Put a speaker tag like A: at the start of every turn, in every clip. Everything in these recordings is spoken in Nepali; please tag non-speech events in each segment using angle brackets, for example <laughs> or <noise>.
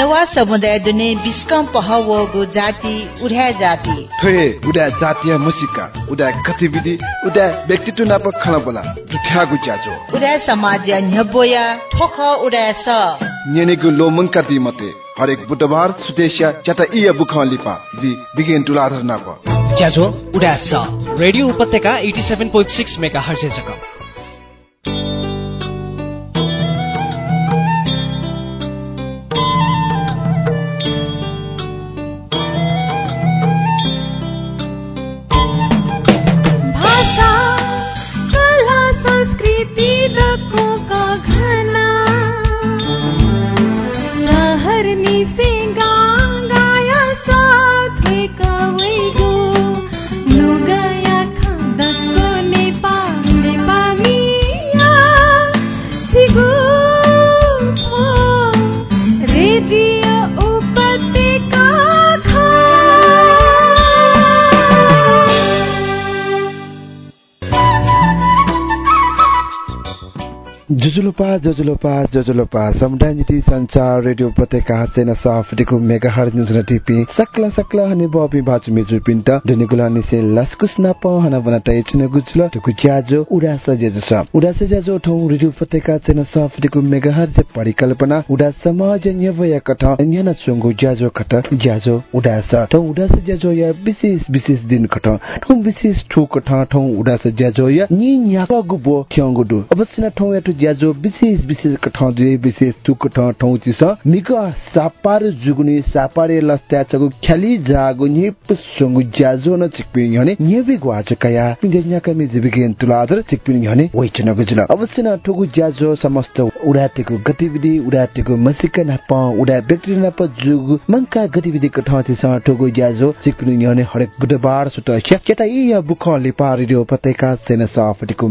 A: नेवा समुदाय दुने बिस्कम पहवगु जाति उड्या जाति
B: थोए उडा जातीय मुसिका उडा गतिविधि उडा व्यक्तित्व नाप खना बोला जुठ्यागु ज्याजो
A: उड्या समाज न्यबोया ठोख उड्या स
B: नेनेगु लोमंका दि मते हरेक बुधबार सुतेशिया चटा इया बुखा लिपा जी बिगिन टुलाधर नाप
C: ज्याजो उडा स रेडियो उपत्यका 87.6 मेगाहर्ज जक
B: जुजुलोपा जजुलोपा जजुलोपा समुदाय नीति संचार रेडियो उपत्यका सेना साफटिको मेगा हर न्युज टिपी सक्ला सक्ला हने बबी बाचु मेजु पिन्ट दनिगुला निसे लस्कुस नाप हना बना तै छिन गुजुल टुकु ज्याजो उडा सजेजु छ उडा सजेजु ठौ रेडियो उपत्यका सेना साफटिको मेगा हर जे परिकल्पना। उडा समाज न्यवय कथ न्यना चंगु ज्याजो कथ ज्याजो उडा स ठौ उडा सजेजु या विशेष विशेष दिन कथ ठौ विशेष ठु कथ ठौ उडा सजेजु या नि न्याक गुबो थ्यंगुडु अवश्य न ठौ या ज्याजो विशेष विशेष ठाउँ दुई विशेष तुक ठाउँ ठाउँ चिस मिक सापार जुगुनी सापारे लस्त्या चगु ख्याली जागु निप सुंगु ज्याजो न चिकपि हने नेबि ग्वाच कया। पिन्जे न्याका मि जिबिगेन तुलादर चिकपि हने वइचन गुजुल अवश्य न ठुगु ज्याजो समस्त उडातेको गतिविधि उडातेको मसिक नाप उडा व्यक्ति नाप जुगु मंका गतिविधि क ठाउँ चिस ठुगु ज्याजो चिकपि हने हरेक बुधबार सुत केटा इ बुख लिपा रेडियो पत्रिका सेना सफटिको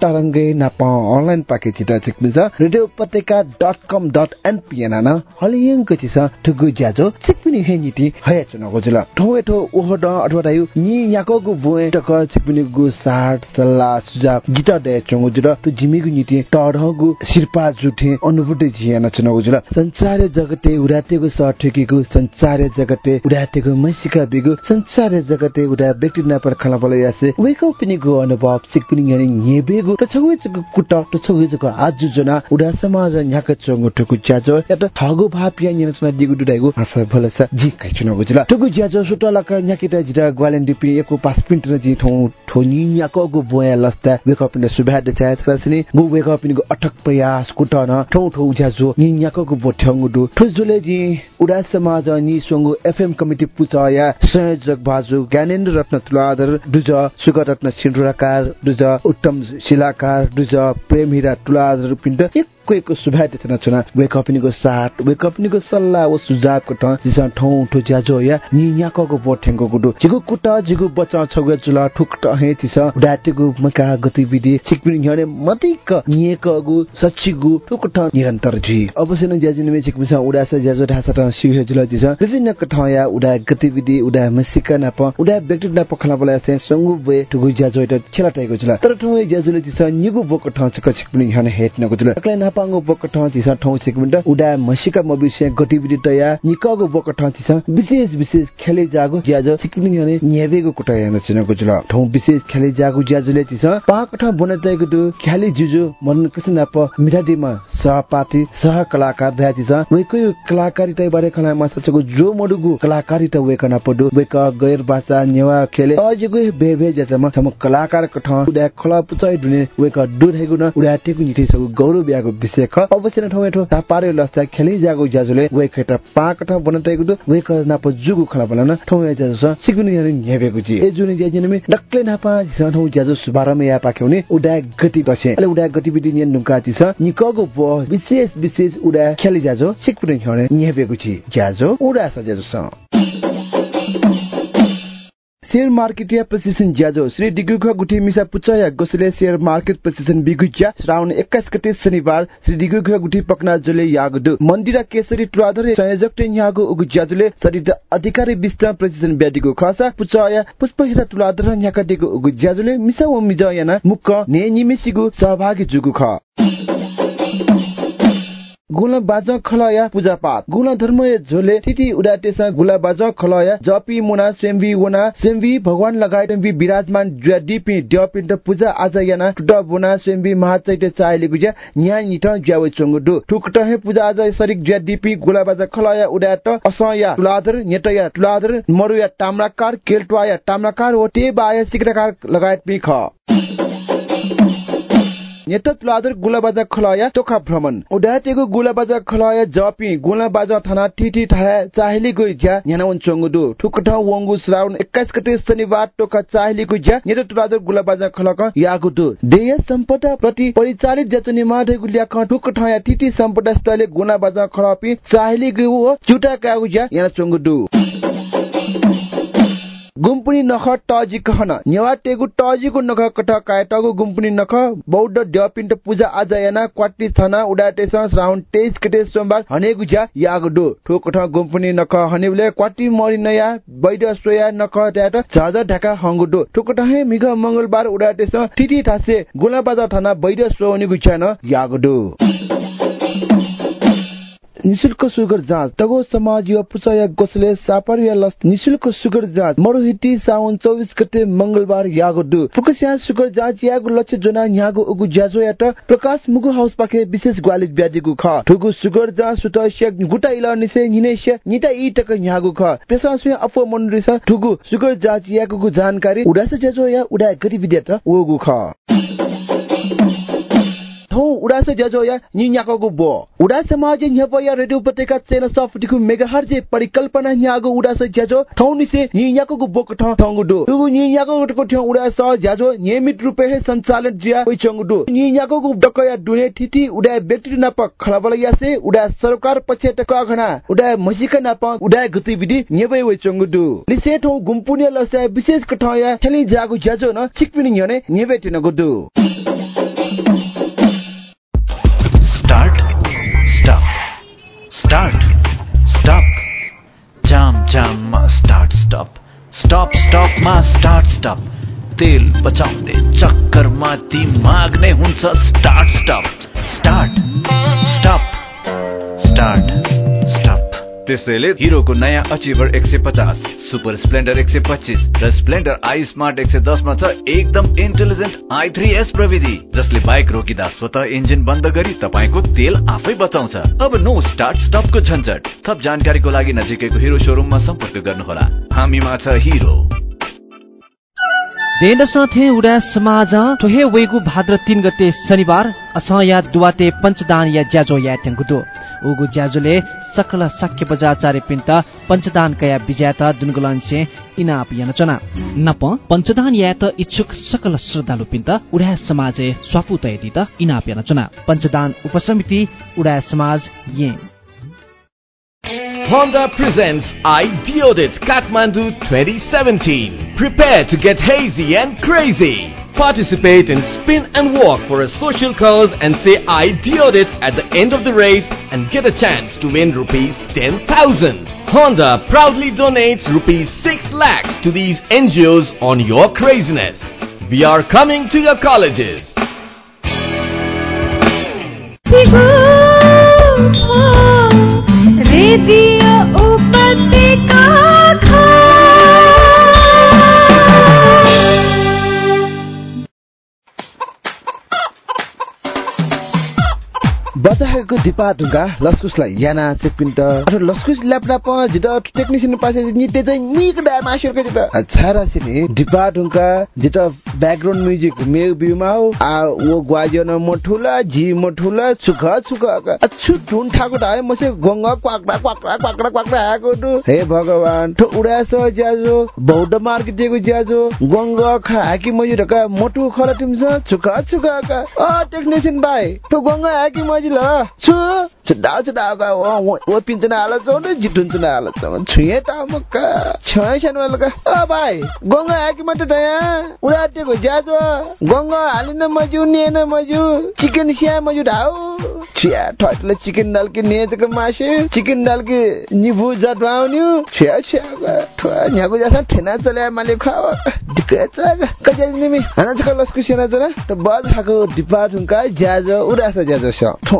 B: तरंगे नाप अनलाइन पाके छिटा चिक्मिन्छ रेडियो उपत्यका डट कम डट एनपिएन न हलियङ चिस ठुगु ज्याजो चिक्मिनी हे नीति हया चुनको जुल ठो एठो ओहो ड अथवा दायु नि याको गु बुए टक चिक्मिनी गु साट सल्ला सुझाव गिटा दे चंगु जुल त जिमिगु नीति टढगु शिरपा जुठे अनुभूति जियान चुनको जुल संसार जगते उडातेगु सठेकीगु संसार जगते उडातेगु मैसिका बिगु संसार जगते उडा व्यक्ति नापर खला बल यासे वेको पिनि गु अनुभव चिक्मिनी यानि नेबेगु त छगु कुट त छगु जको आज जना उडा समाज न्याक चंगु ठुकु ज्याजो यात ठगु भाप या न्यन सना दिगु दुडाइगु आसा भलसा जी काइ छु नगु जिला ठुकु ज्याजो सुटा लक न्याकिता जिरा ग्वालेन दिपि एको पास पिन्ट न जी ठौ ठोनी न्याको गु बोया लस्ता wake up up ni go atak prayas kuta na thau thau ja zo ni nya ko gu bo thang du thuzule ji uda samaj ni songu fm committee pucha ya संयोजक बाजु ज्ञानेन्द्र रत्न तुलाधर दुज सुगर रत्न सिन्धुराकार दुज उत्तम शिलाकार दुज प्रेम हिरा तुलाधर पिण्ड एक सुभाइते छना छना। वेक अपनिको साट वेक अपनिको सल्लाह व सुझावको ठ जिसा ठौ ठो ज्याजो या नि न्याको बोठेंगो गुडु। जिगु कुटा जिगु बचा छगु जुला ठुक ट हे तिस डाटेगु मका गतिविधि सिकपिन हने मतिक नियकगु सच्चिगु ठुक ट निरन्तर जी अवश्य न ज्याजिन मे सिकपिसा उडास ज्याजो ढासा ट सिउ जुला जिस। विभिन्न या उडा गतिविधि उडा मसिका नाप उडा व्यक्ति नाप खला बला से संगु वे ठुगु ज्याजो त छला टाइगु जुला। तर ठु ज्याजुले जिस निगु बोक ठ चक सिकपिन हने हेट नगु जुला। अक्लै नापांगु बोक ठ जिस ठौ सिकपिन उडा मसिका मबिसे गतिविधि तया निकगु बोक ठ जिस विशेष विशेष खेले जागु ज्याजो सिकपिन हने न्याबेगु कुटा यान छिनगु जुला ठौ विशेष खेले जागु ज्याजुले जिस पाक ठ बनतैगु दु ख्याली जुजु मन किसिम नाप मिठादीमा सहपाठी सह कलाकार ध्या जिस वेकै कलाकारिता बारे खला मा सचगु जो मडुगु कलाकारिता वेकना पडु वेक गैर भाषा नेवा खेले अजिगु बेबे जसमा सम कलाकार कठ उडा खला पुचै दुने वेक दुधैगु न उडा टेकु निति सगु गौरव ब्यागु विषय ख अवश्य न ठौ ता पारे लस्ता खेली जागु ज्याजुले वेक खेटा पाक ठ दु वेक नाप जुगु खला बलन ठौ या जस सिगुनि यानि नेबेगु जी ए जुनि ज्याजिन मे डक्ले नापा ठौ ज्याजु सुबारम या पाख्यौने उडा गति दसे अले उडा गतिविधि नियन नुकाति छ। निकगु ब विशेष विशेष उडा खेली जाजो सिकपुने हने नेबेगु जी ज्याजो उडा स ज्याजो स शेयर मार्केट या प्रशिक्षण ज्याजो। श्री डिग्रीख गुठी मिसा पुचया गोसले शेयर मार्केट प्रशिक्षण बिगुज्या। श्रावण 21 गते शनिबार श्री डिग्रीख गुठी पकना जले यागदु। मन्दिरा केसरी ट्राधरे संयोजक टे यागु उगु ज्याजुले शरीर अधिकारी विस्तार प्रशिक्षण ब्यादिगु खसा। पुचया पुष्पहिरा तुलाधर न्याका दिगु उगु ज्याजुले मिसा व मिजयाना मुक्क ने निमिसिगु सहभागी जुगु ख। गुला बाज खलया पूजा पाठ गुला धर्म झोले तिथि उडाटेसा गुला बाज खलया जपी मुना सेम्बी वना। सेम्बी भगवान लगायत विराजमान डिपि ड्यपिन्ट पूजा आज याना टुट बुना सेम्बी महाचैते चाइले गुज्या न्या निठ ज्यावे चंगु ठुकट हे पूजा आज सरिक ज्या डिपि गुला बाज खलया उडाट असया तुलाधर नेटया तुलाधर मरुया ताम्राकार केल्टवाया। ताम्राकार ओटे बाया सिक्राकार लगायत पि ख नेता तुलादर गुलाबाजा खलाया तोखा भ्रमण उडातेको गुलाबाजा खलाया जपी गुलाबाजा थाना टिटी थाया चाहेली गइ ज्या न्यानावन चंगुदु ठुकठा वंगु श्रावण 21 गते शनिबार टोका चाहेली गइ ज्या नेता तुलादर गुलाबाजा खलक यागुदु देय सम्पदा प्रति परिचालित जचनी माधे गुलिया ख ठुकठा या टिटी सम्पदा स्थले गुलाबाजा खलापी चाहेली वो चुटा कागु ज्या याना चंगुदु गुम्पुनी नख टजी कहन। नेवा टेगु टजीको नख कठ कायटगु गुम्पुनी नख। बौद्ध ड्यपिन्ट पूजा आज याना क्वाटी छना उडाटेस श्रावण 23 गते सोमबार हनेगु ज्या यागडो। ठोकठ गुम्पुनी नख हनेबले क्वाटी मरि नया वैद सोया नख ट्याट झज ढाका हंगुडो। ठोकठ हे मिघ मंगलबार उडाटेस टिटी थासे गुलाबाजा थाना वैद सोनिगु छन यागडो। निशुल्क सुगर जाँच। तगो समाज यो पुचया गोसले सापर या लस निशुल्क सुगर जाँच। मरुहिटी साउन चौबिस गते मंगलबार यागो दु। फुकस्या सुगर जाँच यागो लक्ष्य जना यागो उगु ज्याजो याट। प्रकाश मुगु हाउस पाखे विशेष ग्वालित ब्याजिगु ख। ठुगु सुगर जाँच सुत गुटा इला निसे निनेश निता इ टक यागो ख। पेसा सुय अपो मनरिस। ठुगु सुगर जाँच यागो जानकारी। उडास ज्याजो या उडा गतिविधि ओगु ख। ज्याजो या निन्याको बो उडा समाज न्यप या रेडियो उपत्यका चेन सफ्टिकु मेगाहर्जे परिकल्पना न्यागो उडास ज्याजो थौ निसे निन्याको बोक ठ ठंगु दु तुगु निन्याको को ठौ उडास ज्याजो नियमित रुपे हे सञ्चालन जिया ओइ चंगु दु निन्याको डकया दुने थिति उडा व्यक्ति नाप खलाबल यासे उडा सरकार पछे त कघना उडा मसिका नाप उडा गतिविधि नेबै ओइ चंगु दु निसे थौ गुम्पुने लसा विशेष कठया थली जागु ज्याजो न चिकपिनि न्यने नेबे तिनगु
D: Start. Stop. Jam jam ma start stop. Stop stop ma start stop. तेल बचाउने चक्करमा दिमाग नै हुन्छ start stop start stop start त्यसैले हिरोको नयाँ अचिभर एक सय पचास सुपर स्प्लेन्डर एक सय पच्चिस र स्प्लेन्डर आई स्मार्ट एक सय दसमा छ एकदम इन्टेलिजेन्ट आई थ्री एस प्रविधि जसले बाइक रोकिँदा स्वत इन्जिन बन्द गरी तपाईँको तेल आफै बचाउँछ। अब नो स्टार्ट स्टपको झन्झट। थप जानकारीको लागि नजिकैको हिरो सोरुममा सम्पर्क गर्नुहोला। हामीमा छ हिरो।
C: देन उडा समाज ठोहे वेगु भाद्र तीन गते शनिबार असया दुवाते पंचदान या ज्याजो या उगु ज्याजोले सकल साक्य बजाचार्य पिन्त पंचदान कया विजयाता दुनगुलान्छे इनाप यानचना नप पंचदान यात इच्छुक सकल श्रद्धालु पिन्त उडा समाज स्वाफु तयति त इनाप यानचना पंचदान उपसमिति उडा समाज ये
E: Honda presents Ideodit Kathmandu 2017. Prepare to get hazy and crazy. Participate in spin and walk for a social cause and say I did it at the end of the race and get a chance to win rupees 10,000. Honda proudly donates rupees 6 lakhs to these NGOs on your craziness. We are coming to your colleges.
F: Radio Upatika
B: बचाएको दिपा ढुङ्गा लस्कुसलाई याना चेकपिन्ट लस्कुस ल्यापटप जित टेक्निसियन पासे निते चाहिँ मिक डा मासुरको जित। छारा छिने दिपा ढुङ्गा जित ब्याकग्राउन्ड म्युजिक मे बिमा आ वो ग्वाजन मठुला जी मठुला सुख सुख अछु टुन ठाको ढाए मसे गंग क्वाक्डा क्वाक्डा क्वाक्डा क्वाक्डा आएको दु हे भगवान ठो उडास ज्याजो बौद्ध मार्ग दिएको ज्याजो। गंग खाकी मजु ढका मटु खला टिम्स सुख सुख अ टेक्निसियन भाइ ठो गंग हाकी मजु ल छु छुडा छुडा का ओ ओ पिन्चना आला चौन जिटुन चुना आला चौन छुए टामक छय छन वाला अ भाइ गंगा आकी मत दया उडाटे को ज्याजो गंगा हालिन मजु नेन मजु चिकन स्या मजु ढाउ छिया ठटले चिकन दाल के नेजको मासु चिकन दाल के निभु जटवाउन्यु छिया छिया ठुवा न्याको जसा ठेना चले माले खाव दिकेचा कजे निमी हना चक लस्कु सेना जरा त बज खाको दिपा ठुंका ज्याजो उडास ज्याजो छ ठोंगो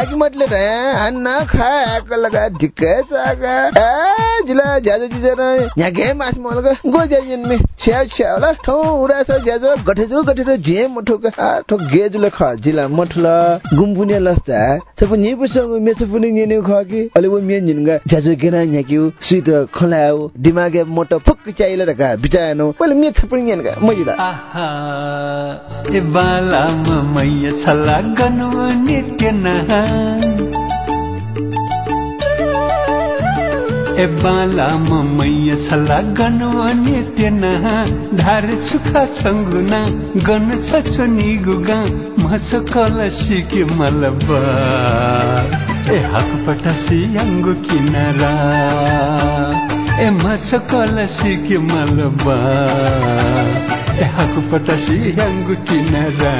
B: खा कि म्हटले रे अन्ना खा लगा ढिक्के सागा। ए जिला ज्याजो जिजर यहाँ घे मास मलगा। गो ज्याजिन मे। छ्या छ्या होला ठौ उडा छ ज्याजो। गठेजो गठेजो जे मठोक ठो गेजुले ख। जिला मठला गुम्बुने लस्ता सब नि पुसंग मेसो पुनि नेने ख कि। अले वो मेन जिनगा ज्याजो गेना न्याकिउ सुइत खलाउ। दिमागे मोटो फुक चाहिला रका बिचानो पहिले मे थपनि नेनगा मजिला
G: आहा। ए बालामा मैया छला गनु नित्य नहा ए बालामा मैया छला गनु नित्य नहा धार छुखा छङ्गुना गन छ निगुगा मछ कल सिके मलबा। ए हक पटासी यङ्गु किनारा ए मछ कल सिके मलबा। ए हक पटासी यङ्गु किनारा।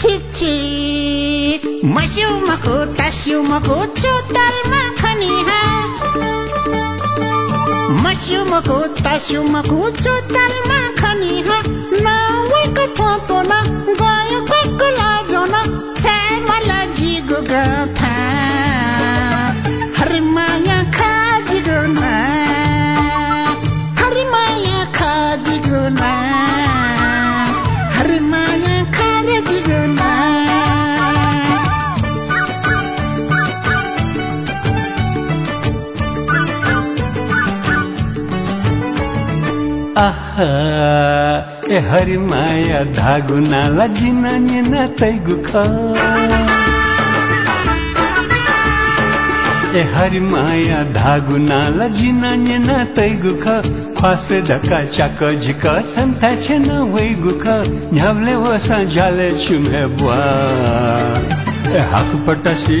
F: छिछि मस्युमको तस्युमको चोतलमा खनिहा मस्युमको तस्युमको चोतलमा खनिहा नवेको थोतो न गयो ककुला जोन जिगो
G: ए हरि माया धागु नाला जिना निना तैगु ख ए हरि माया धागु नाला जिना निना तैगु ख फासे धक्का चाक झिक छन्ता छेन वैगु ख न्यावले वसा जाले छुमे बुवा। ए हाक पटासी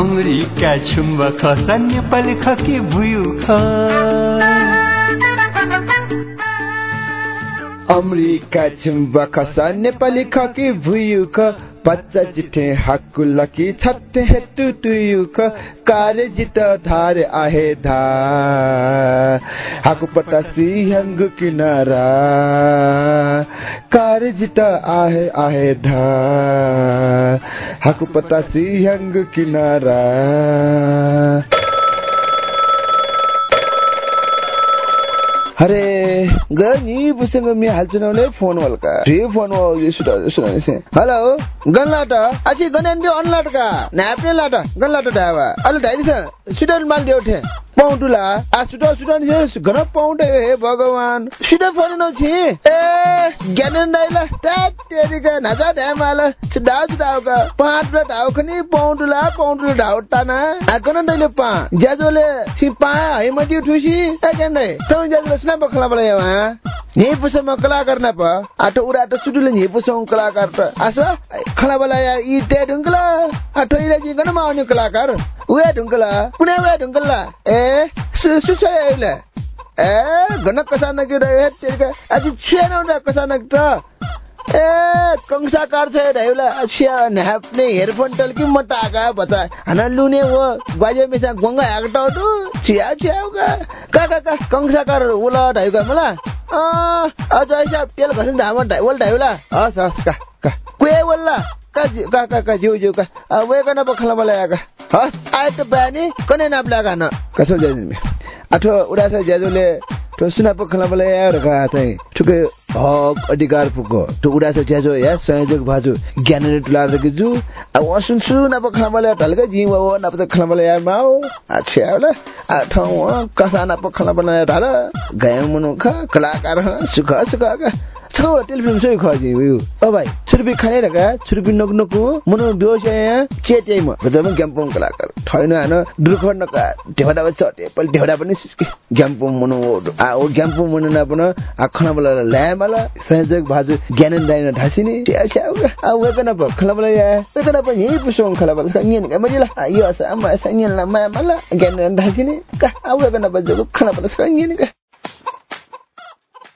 F: अमेरिका
G: छुम्बा खसा नेपाली खके भुयु ख
B: अमेरिका चुम्बा खसा नेपाली खकी भुयु ख बच्चा जिठे हाकु लकी छत्ते हेतु तुयु ख कार्य जित धार आहे धा। हाकु पटासी हंगु किनारा कार्य जित आहे आहे धा हाकु पटासी हंगु किनारा अरे ग नि बुसँग मी नले फोन वलका रे फोन व सुटा सुना से हेलो गनलाट अछि गनेन दियो अनलाट का नापने लाट डाइरी छ सुटन नि घन पाउड हे भगवान। सुटा फोन न छि? ए ज्ञानन डाइला तात तेरिका नाजा ढामाल छुडा छुडा का पाँच र ढाउ खनि पाउडुला पाउडुला ढाउ ताना। आ गनन डाइले पा ज्याजोले छि पा हेमति ठुसी ए गन्दै तौ ज्याजोले सुना बखला बला यावा नि पुसम कलाकार न प। आटो उडा त सुटुले नि पुसम कलाकार त। आस खला बला इ ते ढुङ्गला आटो इले जि गन माउने कलाकार उए ढुङ्गला कुने उए ढुङ्गला ए ए रे तेरका आज छेन उडा कसा नग त ए कंसाकार छ न्याप्ने हेडफोन म टाका बता लुने वो ग्वाजे मिसा आगटा दु छिया का उला अ ऐसा तेल घसिन धाम ढाइवल हस् हस् का का का जिउ जिउ का आ वे कना बखला मला याका हस् आए त बानी कने नाप लागा न कसो जाइदिन अथवा उडासा ज्याजुले to suna pa khala bala ya daga tai tuke hok अधिकार to उडा छ ज्याजो या संयोजक भाजु। ज्ञानले टुला दगे जु आ वसुन सु न pa khala bala ढलगा जी व न khala bala या माउ आ छ्याउला आ ठाउँ कसा न bala ya ढाला। गयं मनु ख कलाकार सुख सुख का छौ टेलिफिल्म सही खजी उयो ओ भाइ छुर्पी खाने रका छुर्पी नक नकु मनु व्यवसाय चेते म। गदम ग्याम्पोङ कलाकार। छैन हान दुर्ख नका ढेवडा चटे पल ढेवडा पनि सिस्के। ग्याम्पोङ मनु आ ओ ग्याम्पोङ मनु न आ बला ल्या मला संयोजक भाजु ज्ञानन दाइन ढासिनी ट्या छ्या आ वे कन प खला बला या वे कन प यही पुसोङ खला बला संगिन का मजिला आ यो स अम्मा संगिन ला मा मला ज्ञानन ढासिनी का आ वे कन प जगु खला बला संगिन का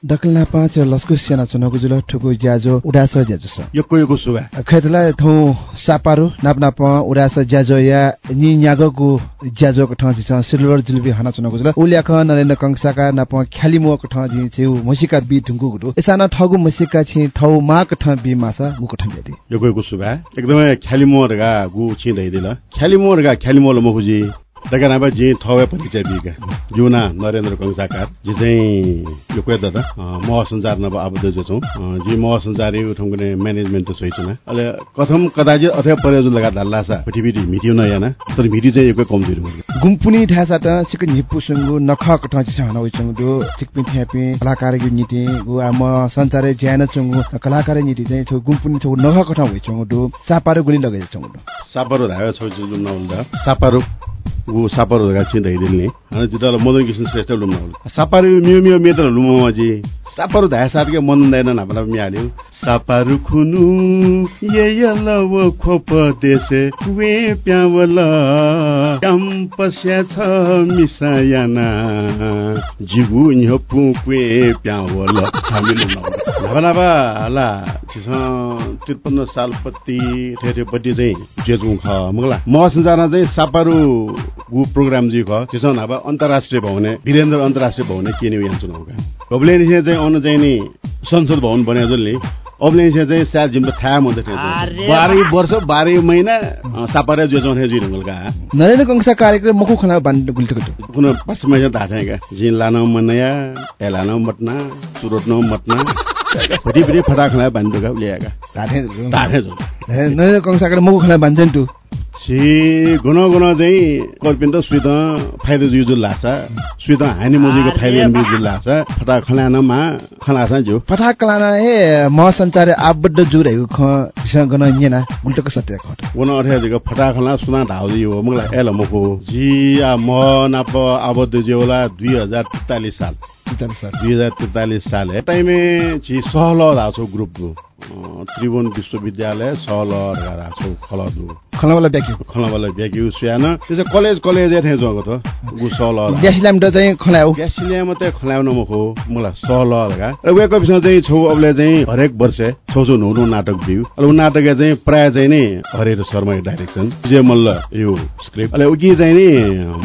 H: दकलना पाँच र लस्कु सेना चुनावको जुल ठुकु ज्याजो उडास ज्याजो छ
I: यो कोयोको सुगा
H: खैतला थौ सापारु नाप नाप उडास ज्याजो या नि न्यागको ज्याजोको ठाउँ छ। सिल्भर जुलबी हना चुनावको जुल। उल्याख नरेन्द्र कंसाका नाप ख्यालिमोको ठाउँ जि छेउ मसिका बि ढुङ्गु गुडु। एसाना ठगु मसिका छि ठौ माक ठाउँ बि मासा गुको ठाउँ बेदी
I: यो कोयोको सुगा एकदमै ख्यालिमोरगा गु छिँदैदिल ख्यालिमोरगा ख्यालिमोल मखुजी। दाका नाबा जे थवे परिचय बिका जुना नरेन्द्र कंसाकार जे चाहिँ यो कोही दादा महसञ्चार नभए आबद्ध जो छौँ जे महसञ्चारी उठाउँ कुनै म्यानेजमेन्ट सोइ छुना अहिले कथम कदाचित अथवा प्रयोजन लगा धाल्लासा पिठिपिठी मिटियो न याना तर मिटी चाहिँ एकै कमजोरी हुन्छ
H: गुम्पुनी ढासा त सिक निपु सुंगु नखक ठाउँ छ हना उचंगु दो चिकपिन थ्यापि कलाकार गि नीति गु आम संचारे ज्यान चंगु कलाकार नीति चाहिँ छ गुम्पुनी छ नखक ठाउँ उचंगु दो चापारो गुली लगाइ चंगु दो
I: सापारो धायो छौ जुन नहुँदा सापारो गु सापारो धागा छिँदैदिल नि अनि जिताल मदन कृष्ण श्रेष्ठ लुम नहुँदा सापारो मियो सापारो धाया साथकै मन दैन नापला मिहाल्यो। सापारु खुनु ये यल वो खोप देशे वे प्यावल। क्याम्पस्या छ मिसायाना। जिगु न्यपु क्वे प्यावल। हामीले नभा नभा ला त्रिपन्न सालपट्टि ठेठेपट्टि चाहिँ जेजु ख मगला। म संसारमा चाहिँ सापारु प्रोग्राम जी ख। त्यसो नभए अन्तर्राष्ट्रिय भवने वीरेन्द्र अन्तर्राष्ट्रिय भवने के नि यहाँ चुनाव कबले चाहिँ आउनु चाहिँ नि संसद भवन बने जसले अबले चाहिँ सात जिम्बो थाहा हुन्छ बाह्रै वर्ष बाह्रै महिना सापारे जो जाउने जी ढङ्गलका
H: नरेन्द्र कंसा कार्यक्रम मखु खना बान्ड गुल्टको
I: कुन पाँच महिना थाहा छैन क्या? जिन लान मनया ए लान मटना चुरोट न। मटना फेरि फेरि फटा खना बान्डुका ल्याएका
H: धाथे
I: थाहा छ
H: नरेन्द्र कंसा कार्यक्रम मखु खना बान्जन तु
I: सी गुन गुन चाहिँ कर्पिन त सुइत फाइदा जुजु लाग्छ। सुइत हानी मोजीको फाइदा जुजु लाग्छ। फटा खलानमा खलाछ जो
H: पथा कलाना ए म संचार आबद्ध जुरेको ख तिसँग गन येना गुल्टको सत्य खट
I: गुन अठ्यादिको फटा खला सुना ढाउदी हो मलाई एल मको जी आ म नाप आबद्ध जेवला दुई हजार त्रितालिस साल। दुई हजार त्रितालिस साल। है टाइमे छि सहल धाछौ ग्रुप त्रिभुवन विश्वविद्यालय सहल धाछौ खलदु
H: खलावाला ब्याक्यु
I: खलावाला ब्याग्यु सुयान त्यसो कलेज कलेज एठे जगो त गु सहल
H: ग्यासिलाम त चाहिँ खलाउ
I: ग्यासिलिया मात्रै खलाउन मखो मलाई सहल लगा र वेको विषय चाहिँ छौ अबले चाहिँ हरेक वर्ष छौ छौ नाटक दिउ अहिले ऊ नाटक चाहिँ प्राय चाहिँ नि हरेर शर्मा डाइरेक्सन। विजय मल्ल यो स्क्रिप्ट अहिले उकी चाहिँ नि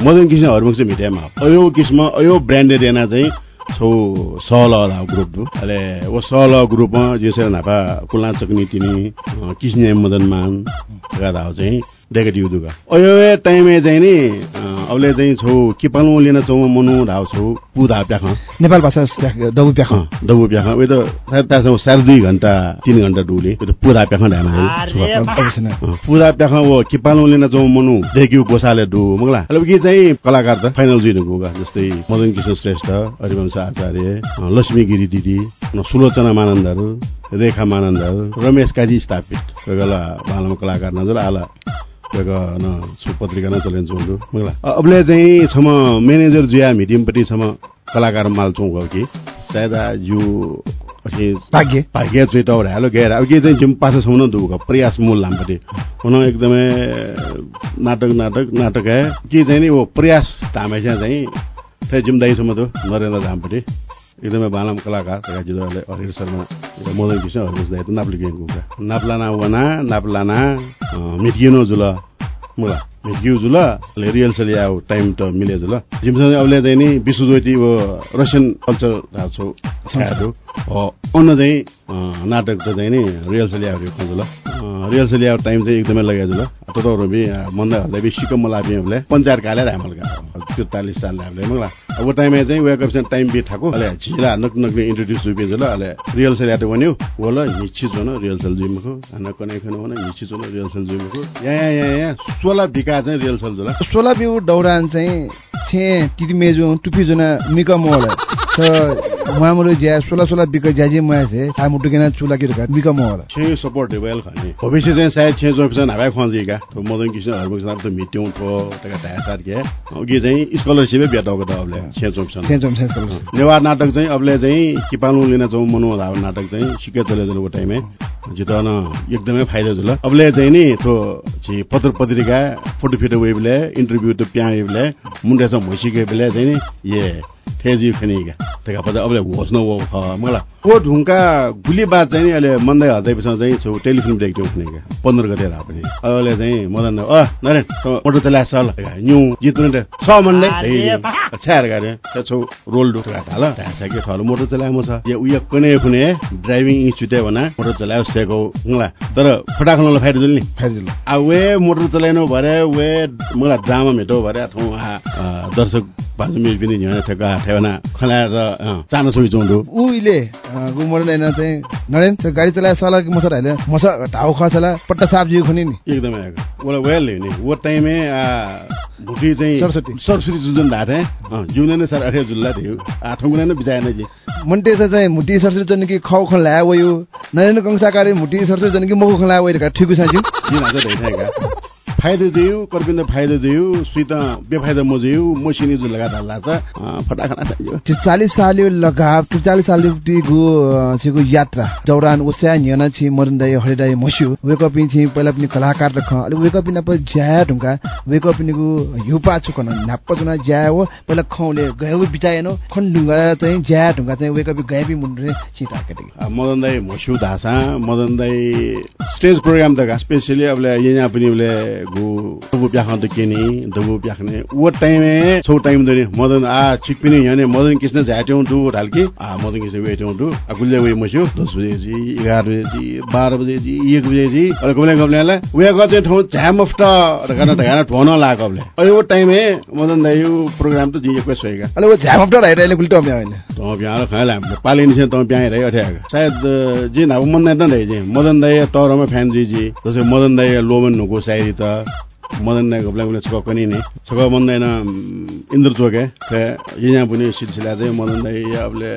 I: मदन कृष्ण हरमुख चाहिँ मिडियामा अयो किसिम अयो ब्रान्डेड एना चाहिँ छौ सहल ग्रुप। अहिले ओ सहल ग्रुपमा जेसे नापा कुला चकनी तिनी किस्ने मदनमान चाहिँ डेकेटिभ दुगा। अयो टाइमे चाहिँ नि अबले चाहिँ छौ किपालु लिन चौ मनु ढाउ छौ पुधा प्याख।
H: नेपाल भाषा दबु प्याख।
I: दबु प्याख। उयो त सायद तासँग साढे दुई घन्टा तिन घन्टा डुले त्यो त पुधा प्याख ढाना पुधा प्याख वो किपालु लिन चौ मनु देखिउ गोसाले डु मगला। अहिले के चाहिँ कलाकार त फाइनल जुइन गएका जस्तै मदन किशोर श्रेष्ठ हरिवंश आचार्य लक्ष्मी गिरी दिदी सुलोचना मानन्दहरू रेखा मानन्दहरू रमेश काजी स्थापित। कोही बेला भालामा कलाकार नजर आला। न चलिन्छ हुन्थ्यो मलाई अबले चाहिँ छम म्यानेजर जुया मिडियमपट्टि छम कलाकार माल्छौँ कि सायद जु
H: भाग्य
I: भाग्य चाहिँ हालो गएर अब के चाहिँ जिम न दुख प्रयास मूल नामपट्टि हुन एकदमै नाटक नाटक नाटक है के चाहिँ नि वो प्रयास धामेसा चाहिँ त्यही जिम्दाईसम्म त नरेन्द्र धामपट्टि एकदमै बालम कलाकार तका जिल्लाले हरिर शर्मा मदन कृष्ण हरिश दाइ त नाप्ले गेङको नाप्लाना वना नाप्लाना मिटिएनो जुल मुला मिटियो जुल रियल सली आऊ टाइम त मिले जुल जिमसँग अबले चाहिँ नि विश्व ज्योति वो रसियन कल्चर छौ छाडो अन्न चाहिँ नाटक त चाहिँ नि रियल सली आऊ जुल रियल सली टाइम चाहिँ एकदमै लगाए जुल तपाईँहरू बि मन्दा हल्दा बि सिकम लाबी हामीले पञ्चायत काले हामीलाई त्योतालिस साल हामीले अब टाइममा चाहिँ वेक टाइम बि ठाको अले झिला नक नक्ने इन्ट्रोड्युस जुबि जुल अले रियल सली आटो भन्यो वल हिच्छि जोन रियल सल जुइमको हाना कनै खन भने हिच्छि जोन रियल सल जुइमको यहाँ यहाँ यहाँ सोला बिका चाहिँ रियल सल जुल
B: सोला बिउ दौरान चाहिँ छे टिटी मेजु टुपी जुना मिका मोल छ उहाँमुरो ज्या सोला सोला बिक ज्याजी मया छे आ मुटुकेना चुला कि रका मिका मोल
I: छे सपोर्ट वेल खाने। भविष्य चाहिँ सायद छे जोक चाहिँ हावाई खुवाजिका तो मदन कृष्ण हरमुख साहब त मिट्यौँ थो तका ढाया साथ के अघि चाहिँ स्कलरसिपै भेटाएको त अबले छे जोक
B: छे छे स्कलरसिप
I: नेवार नाटक चाहिँ अबले चाहिँ किपालु लिन जाउँ मनो धाव नाटक चाहिँ सिके चले चलेको टाइममै। जितन एकदमै फाइदा जुल अबले चाहिँ नि तो छि पत्र पत्रिका फोटो फिटो वेबले इन्टरभ्यू त प्या वेबले मुन्डे चाहिँ भइसके बेला चाहिँ नि ये खनिका तेका पछि अबले होस् न वो ख मलाई ओ ढुङ्का गुली बात चाहिँ अहिले मन्दै हल्दैपछि चाहिँ छौ टेलिफिल्म देख्थ्यौँ खनिका पन्ध्र गते रा पनि अहिले चाहिँ मदन अ नरेन मोटर चला सल न्यू जित्नु छ मन्डे छ्यार गरे छौ रोल डुट हाल थाहा के छ मोटर चलाएको छ यो उयो कुनै कुनै ड्राइभिङ इन्स्टिट्युट भना मोटर चलायो सेको मलाई तर फटाखनलाई फाइदा जुल नि
B: फाइजिल
I: आ वे मोटर चलाएन भरे वे मलाई ड्रामा भेटो भरे आ, दर्शक बाजु मिल पनि ठेका ठेवना। चानो
B: उहिले गुमर नैन चाहिँ नरेन त्यो गाडी चलाए सला कि मसर मस ढाउ खसला पट्टा साप जिउ खुनि नि।
I: एकदमै आएको। उसलाई वेल नि वो टाइमे आ भुटी चाहिँ
B: सरस्वती।
I: सरस्वती जुन धाथे जिउने नै सर अठे जुल्ला थियो। आठौँ नै बिचाएन जी
B: मन्टे चाहिँ मुटी सरसरी जन कि खाउ खन ल्या वयो नरेन कंसाकारी मुटी सरसरी जन कि खन वयो ठिक छ जिउ
I: फाइदा दियो कर्पिन्द फाइदा दियो सुइत बेफाइदा म जिउ मसिनी जुन लगा धाल्ला त अँ, फटाखना चाहियो।
B: त्यो चालिस साल लगाव त्यो चालिस साल गु छिगु यात्रा। दौरान उस्या न्यना छि मरन्दाय हरिदाय मस्यु वेक अप छि पहिला पनि कलाकार रख। अलि वेक अप न ज्या ढुङ्गा वेक अप गु युपा छु कन नाप जुना ज्या हो पहिला खौले गयो बिताएन खन ढुङ्गा चाहिँ ज्या ढुङ्गा चाहिँ वेक अप गए बि मुन्डे छिटा केटे।
I: अ, मदन दाई मस्यु धासा मदन दाई स्टेज प्रोग्राम त स्पेसली अब यहाँ पनि उसले गु दबु प्याख्न त के नि टाइम दनि मदन आ छिक पनि यहाँ मदन कृष्ण झ्याट्यौँ टु ढाल्की। आ मदन कृष्ण वेट्यौँ वे मस्यो। अरे ढकाना ढकाना ठोन लाग्यो अबले अहिले वो टाइमे मदन यो प्रोग्राम त जिएको
B: हाइराले गुल्टो होइन।
I: तँ हामीले पाले निसे तँ सायद अ, जी नाब मन नै त जी मदन दाई तौरमा फ्यान जी जी मदन दाई लोमन नुको सायरी त। uh, मदन घोप्ला घोप्ला छक पनि नि। छक मन्दैन इन्द्र चोके खे यहाँ पनि सिलसिला चाहिँ मदन दाई अबले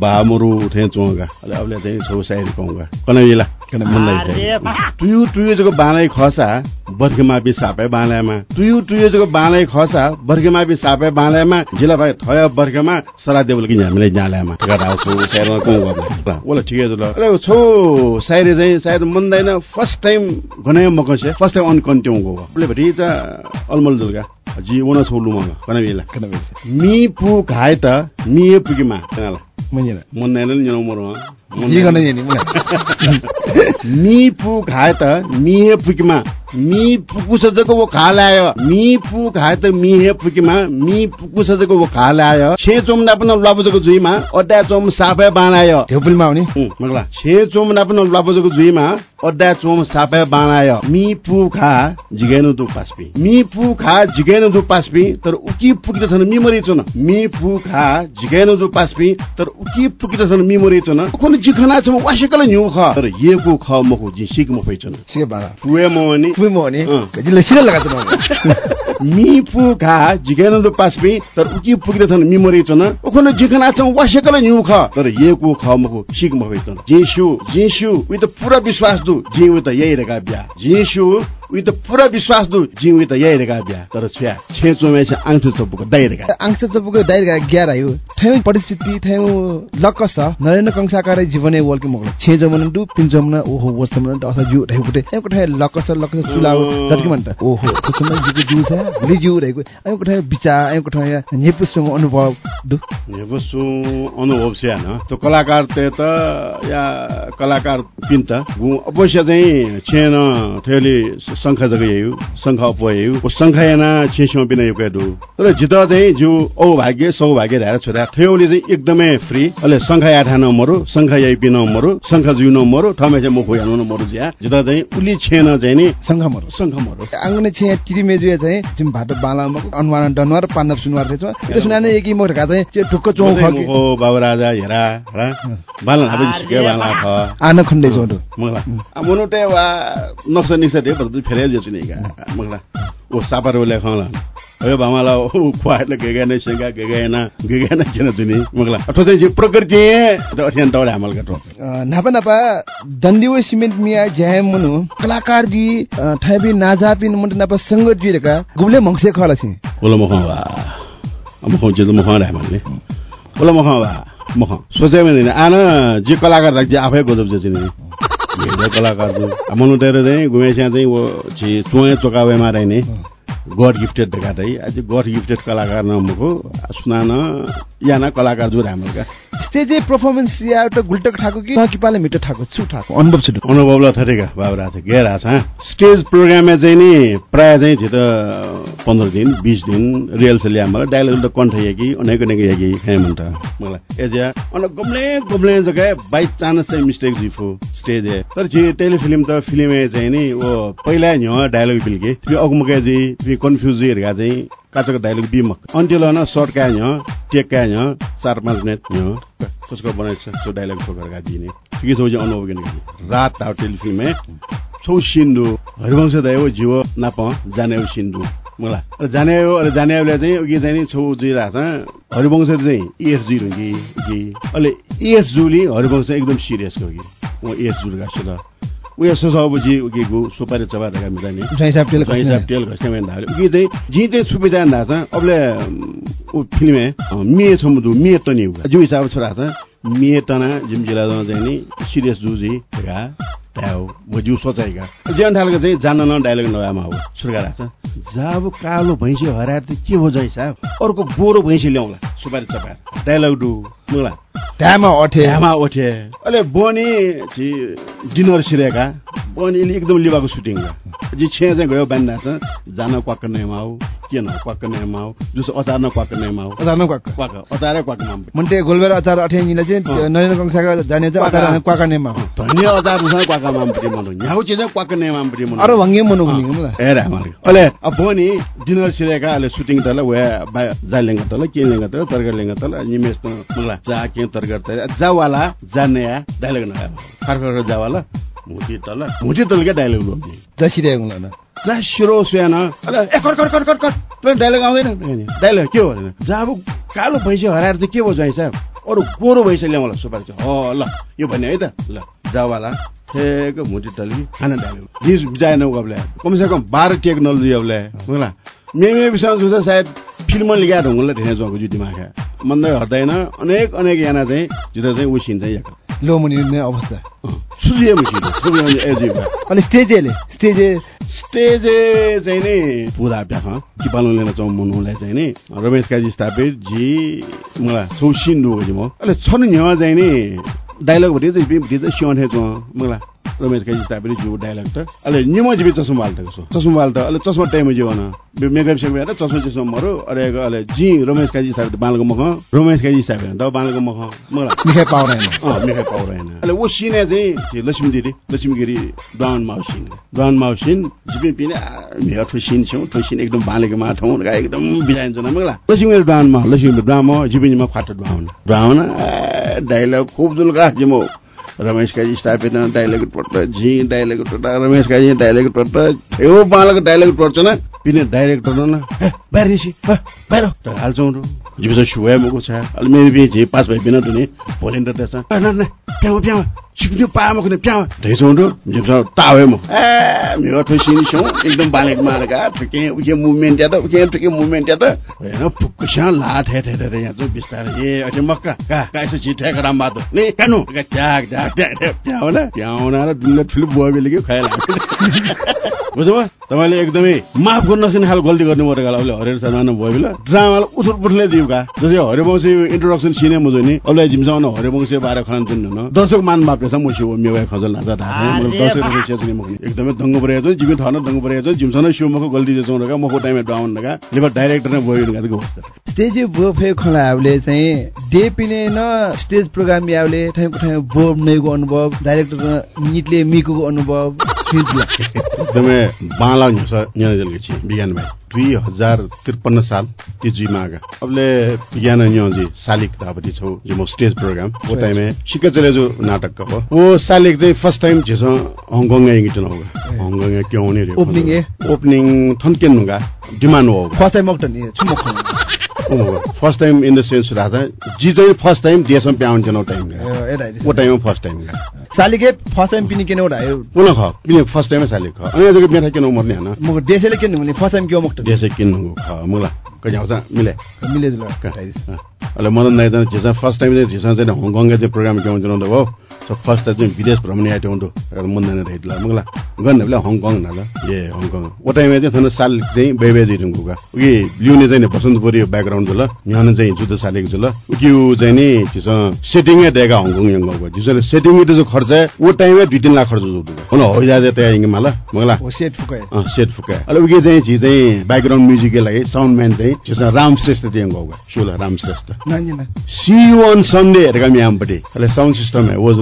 I: बामरु थे चोगा अले अबले चाहिँ छौ सायरी कौगा कनै बेला मन दाई तुयु तुयु जको बालै खसा बर्खेमा बि सापे बालामा तुयु तुयु जको बालै खसा बर्खेमा बि सापे बालामा जिल्ला भाइ थय बर्खेमा सरा देवल कि हामीले ओला ठिकै छ ल। छौ सायरी चाहिँ सायद मनदैन। फर्स्ट टाइम गनाय मको फर्स्ट टाइम अन कन्ट्यौ भटी त अलमल जुलगा जी ओना छौ लुमा कना बेला
B: कन बेस
I: मी पु घाय त मी पुगिमा कनाला
B: मन्जिन
I: मनदैन नि जनो मरो
B: जी गर्न नि मलाई
I: मी पु खाए त मिहे पुकीमा मी पुकुस जको वो खा ल्यायो मी पु खाए त मिहे पुकीमा मी पुकुस जको वो खा ल्यायो छे चोम नापन लबजको जुइमा अड्डा चोम साफे बानायो
B: थेपुलमा आउने।
I: हुँ, मगला। छे चोम नापन लबजको जुइमा अड्डा चोम साफे बानायो मी पु खा जिगेनु दु पास्पी। मी पु खा जिगेनु दु पास्पी तर उकी पुकित छन् मिमरी छन्। मी पु खा जिगेनु दु पास्पी तर उकी पुकित छन् मिमरी छन्। कोन जिखना छ वासेकल न्यु ख। तर येको ख मको जि सिक म फैछन्
B: सिके बाला
I: पुए मनि
B: पुइ म भने
I: अँ।
B: गजिले सिरे लगा त <laughs>
I: मी पु खा जिगेनु दु पास्पी तर उकी पुकित छन् मिमरी छन्। कोन जिखना छ वासेकल न्यु ख। तर येको ख मको सिक म फैछन् जेसु जेसु विथ पुरा विश्वास दु। जे विथ यही रेगा ब्या जेसु विथ पुरा विश्वास दु। जे विथ यही रेगा ब्या तर छ्या छे चोमे छ आंसु चपुको दाइ रेगा
B: आंस चपुको दाइर ग्यार आयो।
H: थ्याउ परिस्थिति थ्याउ लक्क छ नरेन्द्र कंसाकारै जीवने वल्के मगल। छे जमन दु पिन जमन ओहो वर्ष मन त असा जु रहेको टे एक ठे लक्क छ लक्क छ सुलाउ जति मन त। ओहो त्यसमा जिको जु छ। लि जु रहेको। एक ठे विचार एक ठे नेपुसको अनुभव दु।
I: नेपुसु अनुभव छ न। तो कलाकार ते त या कलाकार पिन त। गु अवश्य चाहिँ छेन थेली संख्या जग यु संख्या अपयु ओ संख्या याना छेसमा बिना यो दु र जित चाहिँ जु औभाग्य सौभाग्य धाएर छोरा थेउले चाहिँ एकदमै फ्री। अहिले संख्या आठा नम्बरु यही पिन नम्बरु संख्या जु नम्बरु ठमे चाहिँ मुखु यानु नम्बरु ज्या। जित चाहिँ उली छेन चाहिँ नि
H: संख्या मरु
I: संख्या मरु
H: आंगने छे तिरी मेजुए चाहिँ जिम भाटो बाला अनुमान डनवार पाण्डव सुनवार थिएछ त्यो सुनाने एकी मोरका चाहिँ त्यो ढुक्क चौक खके
I: ओ बाबु राजा हेरा र? बालन हाबे सिके बाला ख
H: आन खण्डे जोडो
I: मगला मुनुटे वा नक्सा निक्सा दे बरु फेरे जेछु नि का मगला ओ सापर ओले खला अयो भामाला ओ खुवाले गेगा नै सेगा गेगा ना गेगा ना किन जुनि। मगला अथवा चाहिँ प्रकृति। त अठ्यान टौले हामल गटो
H: नापा नापा दन्दिव सिमेन्ट मिया ज्याय मुनु कलाकार जी थाबी नाजापिन मुन्ट नापा संगत जी रेका गुबले मंगसे खला छि
I: ओला मख वा मख जे मख रा हामलले ओला मख मख सोचे भने आन जे कलाकार राख्छ आफै गजब जे हेर्दै <laughs> कलाकार मनु टेर चाहिँ गुमेस्या चाहिँ वो छि चोए चोकावे माराइने गड गिफ्टेड देखाटै आज गड गिफ्टेड कलाकार नमुको सुनान याना कलाकार जो हाम्रो
H: स्टेज परफॉर्मेंस या एउटा गुल्टक ठाको कि किपाले मिटो ठाको छु ठाको अनुभव छु
I: अनुभवलाई थरेका बाबुरा छ गेरा छ? स्टेज प्रोग्राममा चाहिँ नि प्राय चाहिँ छिटो पन्ध्र दिन बिस दिन रिहर्सल हाम्रो डायलग त कन्ठ कि अनेक अनेक याकी खाएमन्ट मलाई। एज अन गम्ले गम्ले जग्गा बाई चान्स चाहिँ मिस्टेक जिफो स्टेज तर चाहिँ टेलिफिल्म त फिल्म चाहिँ नि ओ पहिला नि डायलग बिल्के। अगमुके जी कन्फ्युज हेरेका चाहिँ काचको डायलग बिमक। अन्टिल न सर्ट ह्य टेक ह्य चार पाँच मिनट कसको बनाइछ त्यो डायलग छोकेर दिने। ठिकै छ अनुभव किन रात ताउ टेलिफिल्म छौ सिन्धु। हरिवंश दयो जिउ नाप जाने सिन्धु। मलाई। जाने हो अरे जाने चाहिँ चाहिँ नि छौ जिरहेको छ हरिवंश चाहिँ एस जी कि कि? अहिले एस जुली हरिवंश एकदम सिरियस हो कि? म एस जुल गाछु उयो सोसापछि उके गु सुपारी चबा धका मिलाने
H: तेल
I: घस्ने धाले उके चाहिँ जी चाहिँ सुविधा ना छ अबले उ फिल्म मे समुदु मे तनी जो हिसाब छोरा छ। मे तना जिम जिल्ला चाहिँ नि सिरियस जुजी गा त्याउ भोजु सोचाइका जेन ठालको चाहिँ जान्न न डायलग नभएमा हो सुर्गा छ। जाब कालो भैँसी हराएर त के हो जाइ साहब अर्को गोरो भैँसी ल्याउँला सुपारी चपाएर डायलग डु मुला।
H: ढ्यामा अठे
I: ढ्यामा ओठे अहिले बनी डिनर सिरेका बनीले एकदम लिबाको सुटिङ जी छे चाहिँ गयो बान्दा छ जान क्वाक्क नेमा हो के न क्वाक्क नेमा हो जुस अचार न क्वाक्क नेमा हो
H: अचार न क्वाक्क
I: क्वाक्क अचारै क्वाक्क नाम
H: मन्टे गोलबेर अचार अठे निले चाहिँ नरेन्द्र कंसाका जाने चाहिँ अचार क्वाक्क नेमा
I: धन्य अचार उसँग क्वाक्क माम परि मनो यहाँ चाहिँ क्वाक्क नेमा परि मनो
H: अरु भङ्गे मनो नि मलाई
I: हेर हाम्रो अहिले अब बनी डिनर सिरेका अहिले सुटिङ तल वे जालेङ तल के लेङ तल तरगर लेङ तल निमेश मलाई जा के तरगर तर जावाला जाने डायलग न खर्खर जावाला? मुठी तल मुठी तल क्या डायलग लो
H: जसिरे हुँदैन
I: जा सिरो सुयान। ए कर कर कर कर कर। डायलग आउँदैन। डायलग के हो जब कालो भैँसी हराएर चाहिँ के भयो जाइ साहब अरू गोरो भैँसी ल्याउँला सुपारी चाहिँ। हो ल यो भन्ने है त। ल जावाला ठेक मुठी तली। खाना डायलग जिस जाएन उब्ले कमसेकम बाह्र टेक्नोलोजी अब्ले होला मेमे विषय सायद फिल्म लिगा ढुङ्गोलाई ढेने जाउँको जुटीमा खा मन्दै हट्दैन अनेक अनेक याना चाहिँ जित चाहिँ उसिन्छ यहाँ
H: लो मुनि अवस्था
I: सूर्य
H: अनि स्टेजले स्टेज
I: स्टेज चाहिँ नि पुरा प्याख कि पालन लिन चाहँ मुनुलाई चाहिँ नि रमेश काजी स्थापित जी मलाई सौसिन डुगो म अहिले छ नि यहाँ चाहिँ नि डाइलग भरि चाहिँ सिउने छ मलाई रमेश काजी स्थापित जिउ डाइलग त। अहिले निम जिबी चस्मा बाल्टेको छु। चस्मा बाल्ट अहिले चस्मा टाइम जिउ न मेकअप सेकअप हेरेर चस्मा चस्मा मरो। अरे अहिले जी रमेश काजी स्थापित बालको मख। रमेश काजी स्थापित त बालको मख। मलाई <laughs>
H: मिखाइ पाउरेन
I: अँ मिखाइ पाउरेन अहिले ऊ सिने चाहिँ लक्ष्मी दिदी? लक्ष्मीगिरी दान माउसिन दान माउसिन जिबी पिने मेरो ठुसिन छौँ ठुसिन एकदम बालेको मा ठाउँ एकदम बिजाइन्छ न मलाई लक्ष्मीगिरी दानमा लक्ष्मी दामा जिबिनीमा फाटो डाउन डाउन डाइलग खुब जुलका जिमो। रमेश काजी स्थापित डायलग पढ्छ झी डायलग पढ्छ रमेश काजी डायलग पढ्छ यो बालको डायलग पढ्छ न? पिने डाइरेक्टर न? बाहिर निसी बाहिर हाल्छौँ जिबी चाहिँ सुया मुको छ अहिले मेरो बिहे झे पास भइ बिना दुने भोलि त त्यसमा प्याउ प्याउ सिक्नु पामा कुनै प्या धैसौँ जिम्स तावे म ए मेरो ठुसिनी छौँ एकदम बालेक मारेका ठुके उके मुभमेन्ट या त उके ठुके मुभमेन्ट या त होइन फुक्कुस्या ला थे थे थे यहाँ चाहिँ बिस्तारै ए अहिले मक्का का यसो छिट्याएको राम बाटो नि कानु ट्याक ट्याक ट्याक प्याउन प्याउन र डुल्ले ठुलो बुवा बेले के खाएर बुझ्नुभयो तपाईँले एकदमै माफ गर्न नसक्ने खालको गल्ती गर्नु परेको उसले हरेर शर्मा भयो बेला ड्रामालाई उथुर पुथुरले दियो का जस्तै हरिवंशी इन्ट्रोडक्सन सिने मुझो नि अबलाई जिमसँग हरिवंशी बारे खान दिन न दर्शक मान बाप्रे छ मुसी हो मेवा खजल नाचा दर्शक रसिया चाहिँ मखनी एकदमै दङ्ग परेको छ जिमी थन दङ्ग परेको छ जिमसँग सिउ मको गल्ती जेछौँ रका मको टाइममा डाउन रका लेबर डाइरेक्टर नै भयो निकाको होस्
H: स्टेज बोफे खलाहरूले चाहिँ डे पिने न स्टेज प्रोग्राम यावले ठाउँको ठाउँ बोब नैको अनुभव डाइरेक्टर निटले मिको अनुभव
I: एकदमै बाला हुन्छ यहाँ छि विज्ञान भाइ। दुई हजार त्रिपन्न साल त्यो जिमागा अबले विज्ञान जी सालिक दापट्टि छौ जो म स्टेज प्रोग्राम वो टाइम में सिक्का चले जो नाटक का वो सालिक चाहिँ फर्स्ट टाइम झेस हङकङ हङकङ क्यों नहीं रे?
H: ओपनिंग है
I: ओपनिंग थनकेन होगा। डिमान्ड हो
H: first time
I: first time in the sense Raja. जी चाहिँ फर्स्ट टाइम देशमा प्याउन्छ नौ टाइम वो टाइम फर्स्ट टाइम
H: सालिके फर्स्ट टाइम पिनी किन उडायो
I: पुनः ख पिने फर्स्ट टाइम सालिक ख। अनि मेथा किन मर्ने हैन
H: म देशले किन हुने? फर्स्ट टाइम क्यों मक्टन
I: देशले किन ख मुला। कहिले आउँछ? मिले।
H: मिले
I: अहिले मदन दाइ झिसा फर्स्ट टाइम चाहिँ झिसा चाहिँ हङकङका चाहिँ प्रोग्राम के हुन्छ हो ಸೊ ಫಸ್ಟ್ ಅದು ವಿದೇಶ ಭ್ರಮಣೆ ಆಯ್ತು ಉಂಟು ಮುಂದೆ ರೈಟ್ಲ ಮಗಳ गन बेला हङकङ न ल ए हङकङ ओटाइमा चाहिँ थन साल चाहिँ बेबे दिनु गुगा उगी लिउने चाहिँ बसन्तपुरी ब्याकग्राउन्ड ल यहाँ चाहिँ जुत्तो सालेको छ ल उकी चाहिँ नि चिस सेटिङै दिएका हङकङ यङ्गको जिसले सेटिङ त जो खर्च ओ टाइममा दुई तिन लाख खर्च जुत्तो हुन हो जाजे त्यहाँ यङ्गमा ल मगला
H: सेट फुकाए
I: सेट फुकाए अहिले उगी चाहिँ छि चाहिँ ब्याकग्राउन्ड म्युजिककै लागि साउन्ड म्यान चाहिँ चिस राम श्रेष्ठ चाहिँ गएको सुल राम श्रेष्ठ सी वान सन्डे हेरेका म्यामपट्टि अहिले साउन्ड सिस्टम है ओज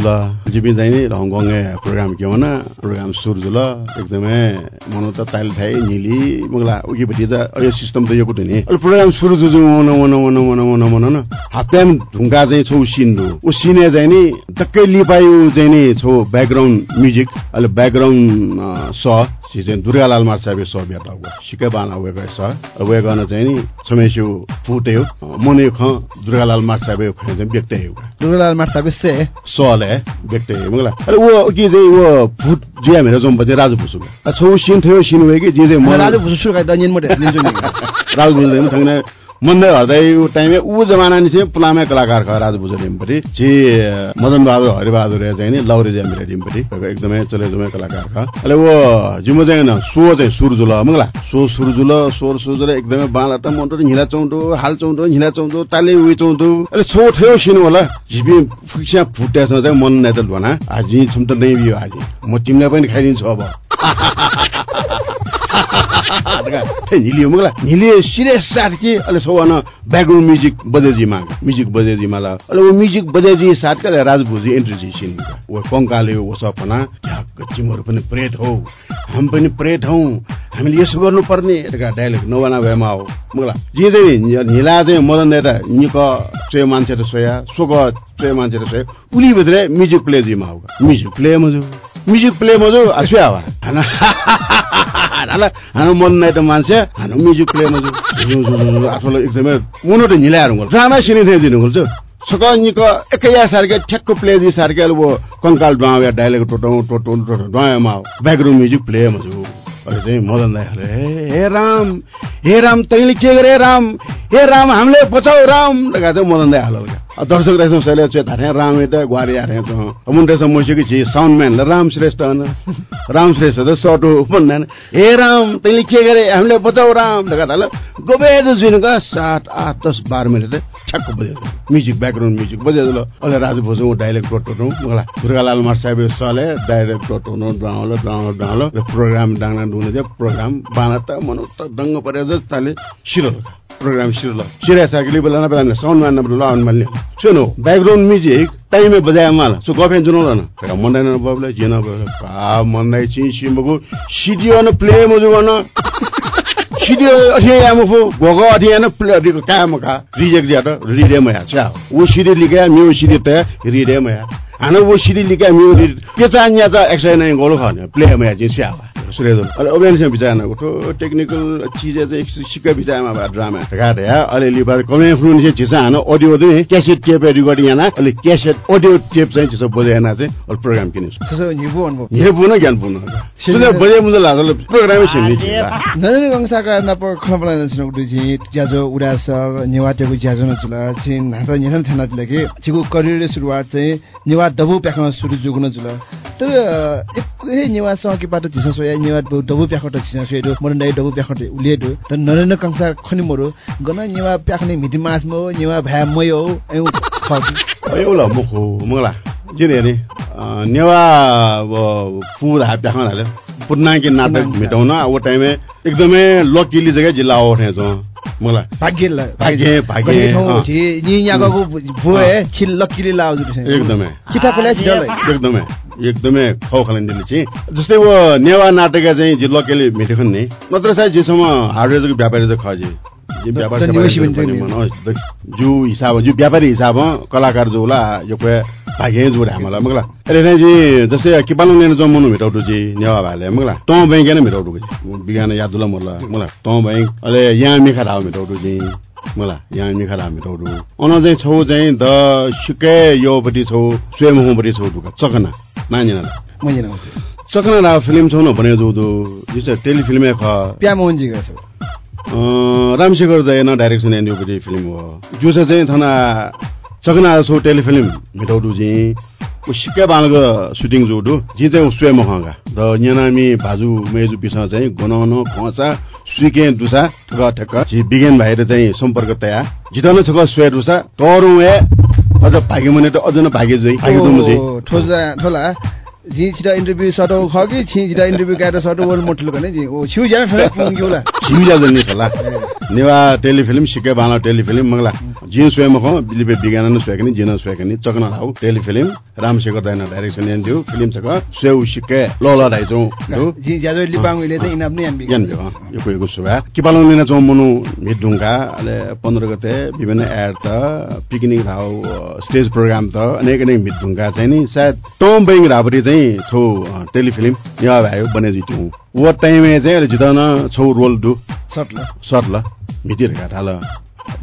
I: जिबी चाहिँ हङकङे प्रोग्राम के न प्रोग्राम सुरु ल एकदमै मन त ताल थाइ निली मगला उगिपट्टि त यो सिस्टम त यो कुटो नि प्रोग्राम सुरु जुजु मन मन मन मन मन मन न हाप्याम ढुङ्गा चाहिँ छौ सिन्धु ऊ सिने चाहिँ नि टक्कै लिपायु चाहिँ नि छौ ब्याकग्राउन्ड म्युजिक अहिले ब्याकग्राउन्ड स चाहिँ दुर्गालाल मार्साबे स बेटा सिकै बाना उयो स उयो गर्न चाहिँ नि छमेस्यु फुट्यो मने ख दुर्गालाल मार्साबे खै चाहिँ व्यक्त
H: दुर्गालाल मार्साबे से
I: सले हो मलाई अरे वो के चाहिँ वो फुट जिया मेरो जम्प चाहिँ राजु भुसु छौ सिन थियो सिन भयो कि जे चाहिँ
H: राजु भुसु सुकाइ दनिन मटे
I: राजु भुसु थङ्ने मन्दै हर्दै टाइम ऊ जमाना नि चाहिँ पुलामा कलाकार ख राज बुझ जे मदन बहादुर हरिबहादुर चाहिँ नि लौरे ज्यामिरे डिमपट्टि एकदमै चले जमै कलाकार ख। अहिले वो जिमो चाहिँ सो चाहिँ सुरजुल मगला? सो सुरजुल सोर सुरजुल एकदमै बाला त मन्टो हिला चौँटो हाल चौँटो हिला चौँटो ताले उयो चौँटो अहिले छो ठेउ सिनु होला। झिपी फुक्सिया फुट्यासँग चाहिँ मन नै त भना। आज छुम त नै बियो आज। म तिमीलाई पनि खाइदिन्छु अब। <laughs> हिलियो हिलियो सिरियस साथ कि अहिले सौवान ब्याकग्राउन्ड म्युजिक बजेजीमा म्युजिक बजेजीमा अहिले वो म्युजिक बजेजी साथ का राजभुजी एन्ट्री सिन। वो कङ्काले वो सपना चिमहरू पनि प्रेत हौ। हामी पनि प्रेत हौ। हामीले यसो गर्नुपर्ने। डाइलेक्ट नवाना भएमा हो। मगला जे चाहिँ हिला चाहिँ मदन नेता निक चोय मान्छे सोया सोक चोय मान्छे त सोया। उली भित्र म्युजिक प्ले जिमा हो। म्युजिक प्ले मजु। म्युजिक प्ले मजु आसुया वा हाना मन नै त मान्छे हाना म्युजिक प्ले मजु। आफूलाई एकदमै मुनो त हिलाएर गयो ड्रामा सिने थियो दिनु गल्छ सकानिक एकैया सारखे ठ्याक्क प्ले जी सारखे अब कङ्काल ड्वाया डाइलेक्ट टोटौँ टोटौँ टोटौँ ड्वायामा ब्याकग्राउन्ड म्युजिक प्ले मजु। अहिले चाहिँ मदन दाई हे राम। हे राम तैँले के गरे राम? हे राम हामीले बचाउ राम। चाहिँ मदन दाई हाल दर्शक रहेछ शैले चाहिँ थारे राम त ग्वारी आरे छ मुन्टे छ मसिकी छि साउन्ड म्यान राम श्रेष्ठ न राम श्रेष्ठ त सटो भन्दैन हे राम तैँले के गरे? हामीले बचाउ राम। ल गोबेद जुनका सात आठ दस बाह्र मिनट ठ्याक्क बजेको म्युजिक ब्याकग्राउन्ड म्युजिक बजेको ल। अहिले राजु भोजौँ डाइलेक्ट टोटो मलाई दुर्गालाल मार साहेब सले डाइरेक्ट टोटो डाउलो डाउलो डाउलो प्रोग्राम डाङ्ना चाहिँ प्रोग्राम बाना त दङ्ग परेको ताले सिरो प्रोग्राम सिरो ल। सिरा साइकल बेला बेला साउन्ड मान ल अन मान्ने। सुनो ब्याकग्राउन्ड म्युजिक टाइमে बजाया माल। सो गफे जुनो न मंदाय न बबले जिन पा मंदाय छि सिमगु सिडियो न प्ले मजु न सिडियो अठे यामफु गोगो अठे न प्ले अठे काम का रिजेक्ट दिया त रिडे मया छ वो सिडी लिगा म्यु सिडी त रिडे मया हाना वो सिडी लिगा म्यु पेचा न्या त एक्सै नै गोलो खाने। प्ले मया जे छ सूर्यदोल अहिले अभियानसँग बिचारमा उठो टेक्निकल चिज चाहिँ सिक्का बिचारमा भयो ड्रामा। घाट या अलिअलि कमे फ्लुन चाहिँ झिसा हान अडियो चाहिँ क्यासेट टेप रिकर्डिङ हाना अहिले क्यासेट अडियो टेप चाहिँ झिसो बजाएन चाहिँ अहिले प्रोग्राम किनेछु
B: त्यसो
I: हे। पुनः ज्ञान पुनः बजे मुझे लाग्छ प्रोग्रामै
B: उडुजी ज्याजो उडास नेवाटेको ज्याजो नचुला छिन हात नेसन थाना तिलके छिगु करियर सुरुवात चाहिँ नेवा दबु प्याखमा सुरु जुगुन जुला तर एक हे नेवा सकी पाटो छिस सोया नेवा दबु प्याखट छिस सोयदो मरन दाइ दबु प्याखट उलिएदो त नरेन्द्र गंसा खनि मोरो गन नेवा प्याखने मिति मास मो नेवा भ्या मयो एउ खति
I: एउटा मुखो मलाई जिने हेर्ने नेवा अब पुरा प्याखमा हाल्यो पुन्नाकी नाटक भेटाउन अब टाइममा एकदमै लकिली जग्गा जिल्ला उठेछ मलाई।
B: भाग्य
I: भाग्य भाग्य अँ।
B: नि यहाँको भोए छिल लकिले लाउजु
I: एकदमै।
B: चिठा
I: एकदमै। एकदमै खाउ खालिँदैले चाहिँ जस्तै वो नेवा नाटकका चाहिँ जे लकेले भेटेको नि। नत्र सायद जेसम्म हार्डवेयरको व्यापारी चाहिँ खजे जु हिसाब जु व्यापारी हिसाबमा कलाकार जो होला यो कोही भाग्य जो हामीलाई मगला अरे नै जी जस्तै किपालङ लेन जम्मनु भेटाउटु जी नेवा भाले मगला तँ बैंक नै भेटाउटु बिगान यादुला मोला मला तँ बैंक अहिले यहाँ मिखा ढाउ भेटाउटु जी मला यहाँ मिखा ढाउ भेटाउटु अन चाहिँ छौ चाहिँ द सुकै योपट्टि छौ स्वयंपट्टि छौ ढुका चकना नानी चकना रा फिल्म छौ न भने जो जो यो चाहिँ टेलिफिल्मै ख
B: प्या मोहनजी
I: रामशेखर दयन डाइरेक्सन एन्डियोपट्टि फिल्म हो। जो चाहिँ थना चकना छौ टेलिफिल्म भेटाउटु जी। ऊ सिक्का बालको सुटिङ जोडु जी चाहिँ ऊ स्वयं खगा द न्यानामी भाजु मेजु चाहिँ गनाउन खसा सुइके दुसा ठक ठक जी बिगेन भएर चाहिँ सम्पर्क तया। जितन छक स्वय दुसा ए अझ भाग्य मने त अझ न भाग्य जै। भाग्य
B: जी छिटा इन्टरभ्यू सटो खगी छि छिटा इन्टरभ्यू गाएर सटो वल मोटल गर्ने। जी ओ छिउ जान ठोला पुङ्ग्योला
I: झिमिजा जन्ने होला नेवा टेलिफिल्म सिक्के बाला टेलिफिल्म मंगला। जिन स्वयं खो बिलिपे बिगान न स्वयकनी जिन स्वयकनी चकना हाउ टेलिफिल्म। रामशेखर दाइना डाइरेक्सन एन दिउ फिल्म छक स्वेउ सिक्के ल ल दाइजौ दु।
B: जी ज्याजो लिपाङ इले चाहिँ इनाप नै
I: दियो यो कोही सुभा। किपालङ लिन चौ मनु मिडुङका अहिले पन्ध्र गते विभिन्न एड त पिकनिक थाउ स्टेज प्रोग्राम त अनेक अनेक मिडुङका चाहिँ नि सायद टम बैङ राबरी चाहिँ छौ टेलिफिल्म या भयो बने जितु वो टाइमे चाहिँ अहिले जिताउन छौ रोल दु
B: सटला
I: सर्ला मितिर घाट हाल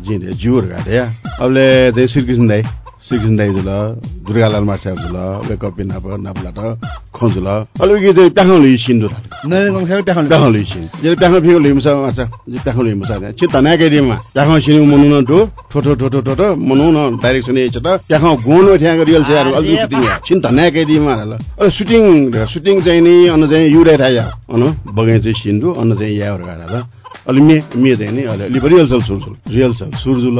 I: जिन्दे जिउर घाट अबले चाहिँ श्रीकृष्ण दाई श्रीकृष्ण दाई जुल दुर्गालाल मार्साब जुल वेकअप नाप नापला त खुजुल अलिकति चाहिँ प्याखौँ लुइ सिन्दुर
B: नरेन्द्र गंसाले ट्याखन
I: प्याखौँ लुइ सिन जे प्याखौँ फिगो लुइ मुसा मार्छ जे प्याखौँ लुइ मुसा चित नाके दिमा प्याखौँ सिनु मनु न टो ठोठो ठोठो ठोठो मनु न डाइरेक्सन एछ त। प्याखौँ गोनो ठ्याङ रियल छयारु अलि सुटिङ छिन त नाके दिमा ल। अ सुटिङ सुटिङ चाहिँ नि अन चाहिँ युरे थाया अन बगै चाहिँ सिन्दु अन चाहिँ यावर गाडा ल। अलि मे मे चाहिँ नि अलि अलि रियल छ सुरजुल रियल छ सुरजुल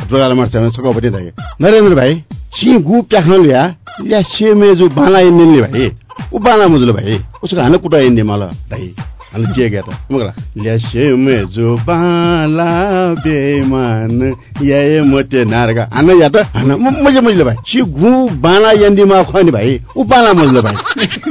I: दुराला मार्छ सकपट्टि थाके नरेन्द्र भाइ सी गु प्याखौँले या या से मेजु बाला इन्डियनले भाइ। ऊ बाला मुजुले भाइ। उसको हान कुटा इन्डिया मलाई भाइ। हाल के गया त मगला ल्यासे मेजु बाला बेमान याए मते नारगा. हान या त हान मजे मजले भाइ सी गु बाला यन्दिमा खनि भाइ ऊ बाला मजले भाइ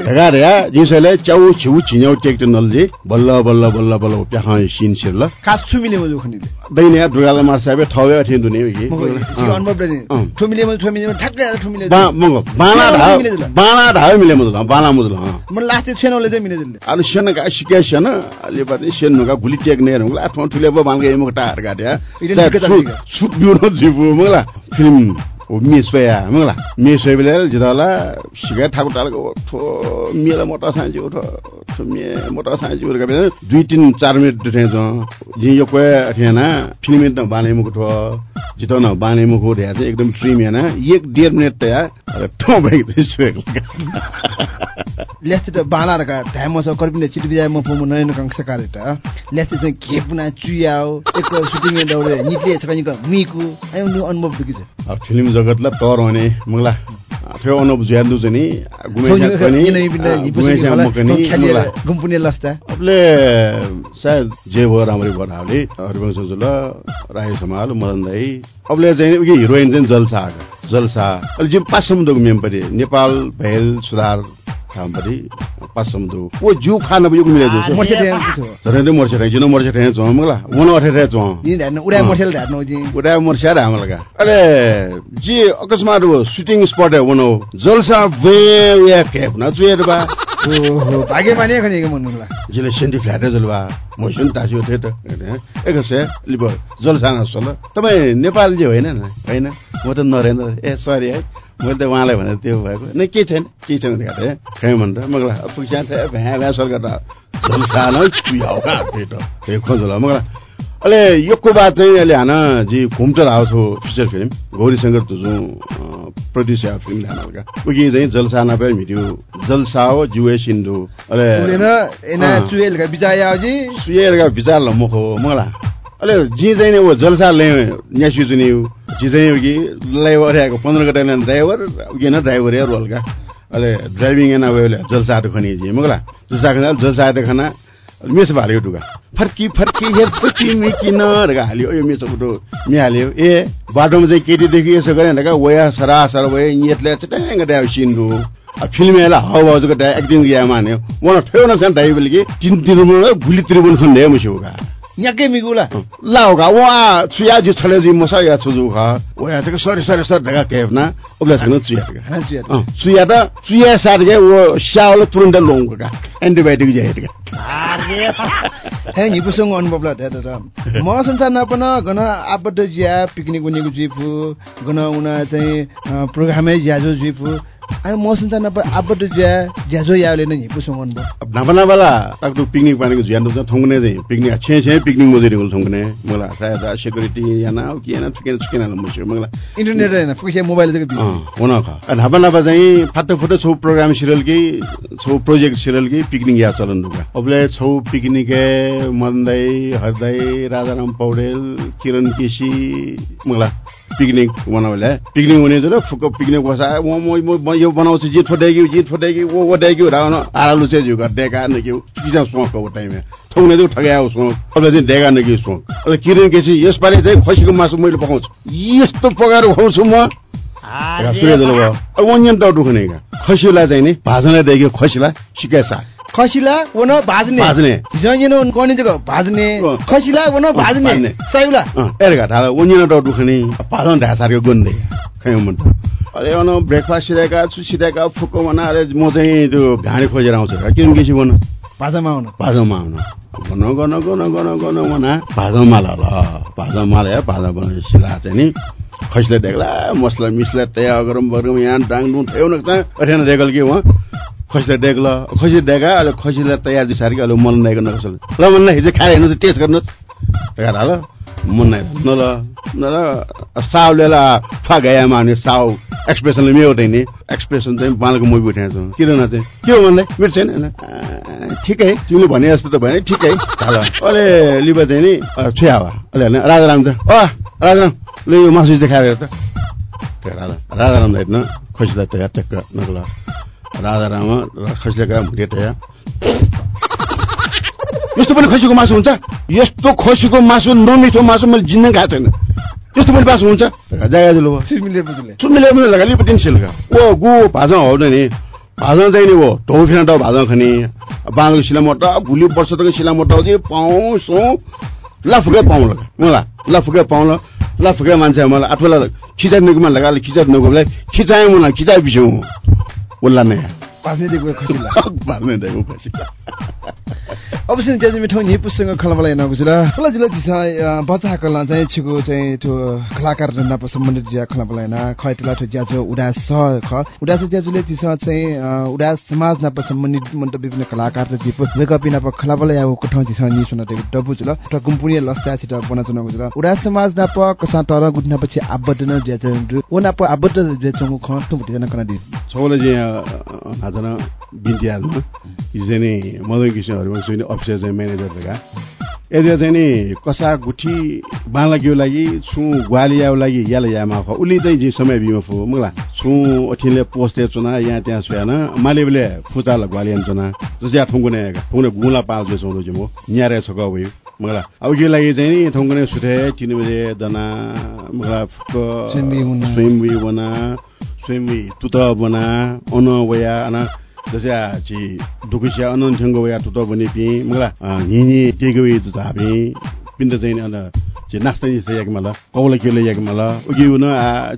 I: हेगार या जिसले चाउ छिउ छिन्याउ टेक्ट नलजे. बल्ल बल्ल बल्ल बल्ल प्याखौ सिन सिर ल
B: काछु मिले मजु खनिले
I: दैने या दुर्गाला मार्साबे ठवे अठिन दुने कि
B: मको यसको अनुभव पनि
I: अँ।
B: ठुमिले मजु ठुमिले मजु. ठ्याक्कै आएर ठुमिले
I: बा मगो बाला ढाउ बाला ढाउ मिले मुजुल बाला मुजुल हँ.
B: म लास्ट छेनौले चाहिँ मिले
I: सेन अलि बात सेन नोका भुलि टेक्ने हुँला ठाउँ ठुले भयो भालको
B: एमको टार काट्या
I: सुट बिउन जिबु मलाई फिल्म हो मेसोया मलाई मेसो बेला जिताला सिकाइ ठाकुर टाढाको ठो मेला मोटा साँझे उठ मोटा बेला दुई तिन चार मिनट जि यो बाने मुख ठो जितो न बाने मुख उठ्या चाहिँ एकदम ट्रिम हेना एक डेढ मिनट ठो
B: ल्यास्ति त बाला ढ्याम छ कर्पिने म फोमु नयन कंस कारेट ल्यास्ति चाहिँ खेपुना चुयाओ एक सुटिङ दौरे निक्ले छ कनिक मिकु आइ नु अनुभव दुखी छ?
I: अब फिल्म जगत जगतला तर भने मंगला। थियो अनब ज्यान्दु चाहिँ नि। गुमेसा पनि गुमेसा मकनी मंगला।
B: गुम्पुने लस्ता
I: अबले सायद जे भयो राम्ररी बनाले हरिवंश जुल राई समाल मदन दाई अबले चाहिँ हिरोइन चाहिँ जलसा आएको जलसा अहिले जिम पाँच समुद्रको मेम परि नेपाल भेल सुधार खामपरि पाँच समुद्र ओ खान मिले
B: मर्से
I: झरे मर्से जिनो मर्से वन अठे
B: उडा जी
I: उडा मर्से र अरे जी अकस्मात सुटिङ स्पट है वनो जलसा वे या केप न बा।
B: ओहो भागे माने खनि के
I: जिले सेन्टी फ्ल्याट जलवा। मोसन तासियो थे त। एक से लिबो जलसा न सल तपाई नेपाल जे होइन? म त नरेन्द्र। ए सरी है। मैले त उहाँलाई भनेर त्यो भएको। नै केही छैन? केही छैन भने खै भनेर मगला पुग्छ भ्या भ्या का पेट। त्यो खोजला मगला। अहिले योको बात चाहिँ अहिले हान जी घुम्टर आएको छु फिचर फिल्म। गौरी शङ्कर तुजु प्रड्युस फिल्म हान हल्का। उगी चाहिँ जलसा नपाए मिट्यो जलसा हो जुए सिन्धु।
B: जी।
I: सुएलका विचार ल मुख हो मगला। अहिले जी चाहिँ नि ऊ जलसा ले न्यासु जुनि जी चाहिँ उगी लाई वरेको पन्ध्र गते ड्राइभर उगी न ड्राइभर या रोलका। अहिले ड्राइभिङ एना वेले जलसा त खनि जी मगला जलसा खना जलसा त खना मेस भाल्यो टुका फर्की फर्की हे फर्की मिकिन हाल्यो यो मेस उठो मिहाल्यो। ए बाटोमा चाहिँ केटीदेखि यसो गरे भनेर वया सरासर वया यतले चट्याङ डायो सिन्धु। फिल्म हेला हाउ भाउजूको डाय एक्टिङ गया मान्यो। वना ठेउ न सान डाइबल कि तिन तिरुमुल भुली तिरुमुल खन्डे मुसिउका
B: न्याके मिगुला
I: लाउका वा छुया जी छले जी मसा या छुजु खा वया चाहिँ सरी सरी सर ढगा केफना उबला छैन चुया
B: हां चुया
I: चुया त चुया साथ गए वो स्याउले तुरुन्त लोङका एन्टिबायोटिक जे हेटका
B: हे निपुसँग अनुभव ला त म संसार नपन गन आपट ज्या पिकनिक उनीको जिफु गन उना चाहिँ प्रोग्रामै ज्याजो जिफु अनि म संसार नप आपट ज्या ज्याजो याले नै निपुसँग अनुभव
I: नापा नापाला ताकु पिकनिक पानीको ज्यान त थङ्गने चाहिँ पिकनिक छे छे पिकनिक मजुरी गुल थङ्गने। मलाई सायद सेक्युरिटी याना कि याना चुकेन चुकेन मुस्यो मलाई
B: इन्टरनेट हैन फुके मोबाइल चाहिँ
I: हुन ख। नापा नापा चाहिँ फाटो फुटो छौ प्रोग्राम सिरियल कि छौ प्रोजेक्ट सिरियल कि पिकनिक या चलन दुका अबले छौ पिकनिक मनदै हरदै राजाराम पौडेल किरण केसी मलाई पिकनिक बनाउला पिकनिक हुने जो फुक्क पिकनिक बसा म यो बनाउँछु जित फटाइक्यो जित फटाइक्यो ओ ओटाइक्यो राउन आरालु चाहिँ झुका डेका नक्यो किसा सोक हो टाइममा थौने चाहिँ ठग्या सोक अब चाहिँ डेका नक्यो सोक अब किरण केसी यसपालि चाहिँ खसीको मासु मैले पकाउँछु यस्तो पकाएर खुवाउँछु म अब वन्यन टाउटु खुनेका खसीलाई चाहिँ नि भाजनलाई दिएको खसीलाई सिकाइ साग
B: खसीला वन भाज्ने।
I: भाज्ने।
B: जयन कनि जग्गा भाज्ने। खसीला वन भाज्ने। सैउला।
I: एरगा थाहा वन्यन टाउटु खुने भाजन ढासारको गुन्दै खै मन अरे अन ब्रेकफास्ट सिराएका छु सिराएका फुक्को भना अरे म चाहिँ त्यो घाँडी खोजेर आउँछु। किन केसी भन?
B: भाजामा आउनु।
I: भाजामा आउनु। गन गन गन गन गन भना। भाजामा ल भाजामा ल्यायो भाजा बनाए सिला चाहिँ नि। खसीलाई देख्ला मसला मिसला तयार गरौँ गरौँ यहाँ डाङडुङ थ्याउ न अठेन देख्ल कि उहाँ खसीलाई देख्ल खसी देखा अहिले खसीलाई तयार दिसार कि अहिले मन नाइको नकसल ल। मन हिजो खाएर हेर्नुहोस् टेस्ट गर्नुहोस्। हेर ल मन नाइ न ल न ल साउ ल्याला फा गया माने साउ। एक्सप्रेसनले मेरो नि एक्सप्रेसन चाहिँ बालको मुभी उठाएको छ। किन चाहिँ? के हो भन्दै मेरो छैन ठिकै तिमीले भने जस्तो त भने ठिकै अहिले लिबा चाहिँ नि छुया हो अहिले राजाराम त। अ राजाराम ल यो मासु देखाएर त। राजा राजाराम हेर्न खसीलाई तयार ट्याक्क नगल। राजाराम खसीले गएर भुटे तयार <laughs> यस्तो पनि खसीको मासु हुन्छ? यस्तो खसीको मासु नमिठो मासु मैले जिन्दै खाएको छैन। त्यस्तो पनि मासु हुन्छ? जग्गा जुलो सुन्मिले पनि लिपटिन सिल्का। ओ गु भाजा हो नि भाजा चाहिँ नि हो टौ फिना टाउ भाजा खाने। बाँधको सिला मोटा भुली वर्ष तक सिला मोटा चाहिँ पाउँ सौ। लाफुकै पाउँ लगा मलाई लाफुकै पाउँ ल। लाफुकै मान्छे मलाई। आठवटा खिचाइ नगुमा लगा खिचाइ नगुलाई खिचाएँ मलाई खिचाइ पिछौँ उसलाई नै
B: पास्ने दिएको खसीला <laughs>
I: पास्ने दिएको खसी
B: अवश्य त्यहाँ मिठो निपुसँग खलबला हेर्नको छु र। खला जिल्ला चिसा बच्चा कला चाहिँ छिको चाहिँ त्यो कलाकार रन्ना सम्बन्धित ज्या खलबला हेर्न खैतला ठो ज्याजो उडास स ख। उडास ज्याजुले चिसा चाहिँ उडास समाज नाप सम्बन्धित मन्त विभिन्न कलाकार त जिप वेकअप नाप खलाबला या कठौ चिसा नि सुन देख डबु जुल त गुम्पुनी लस्ता छिट बना चुनाको जुल उडास समाज नाप कसा तर गुड्न पछि आबद्ध न ज्याजो। ओ नाप आबद्ध ज्याजो ख त भुटे जना कना दि
I: छौले जे हाजन बिन्ती हाल्नु हिजो नै मदन कृष्ण हरिवंश अफिसर चाहिँ म्यानेजर भएका यदि चाहिँ नि कसा गुठी बाँला गेउ लागि छु ग्वालियाको लागि याला यामा ख उली चाहिँ जी समय बिमा फु मुला छु अठिले पोस्टे चुना यहाँ त्यहाँ सुयान मालेबले फुचाल ग्वालियन चुना जस्या ठुङ्गुने ठुङ्गुने गुला पाल जो चौलो जिमो न्यारे छक भयो? मगला अब के लागि चाहिँ नि ठुङ्गुने सुथे तिन बजे दना मगला फुक स्वयं बना स्वयं तुत बना अन वया अना जस्या ची दुकुसिया अनन छंग वया तुत बने पि मगला हिनी टेगवे जुताबे पिण्ड चाहिँ अन्त ची नास्ता नि याक मला कौला केले याक मला उगी उन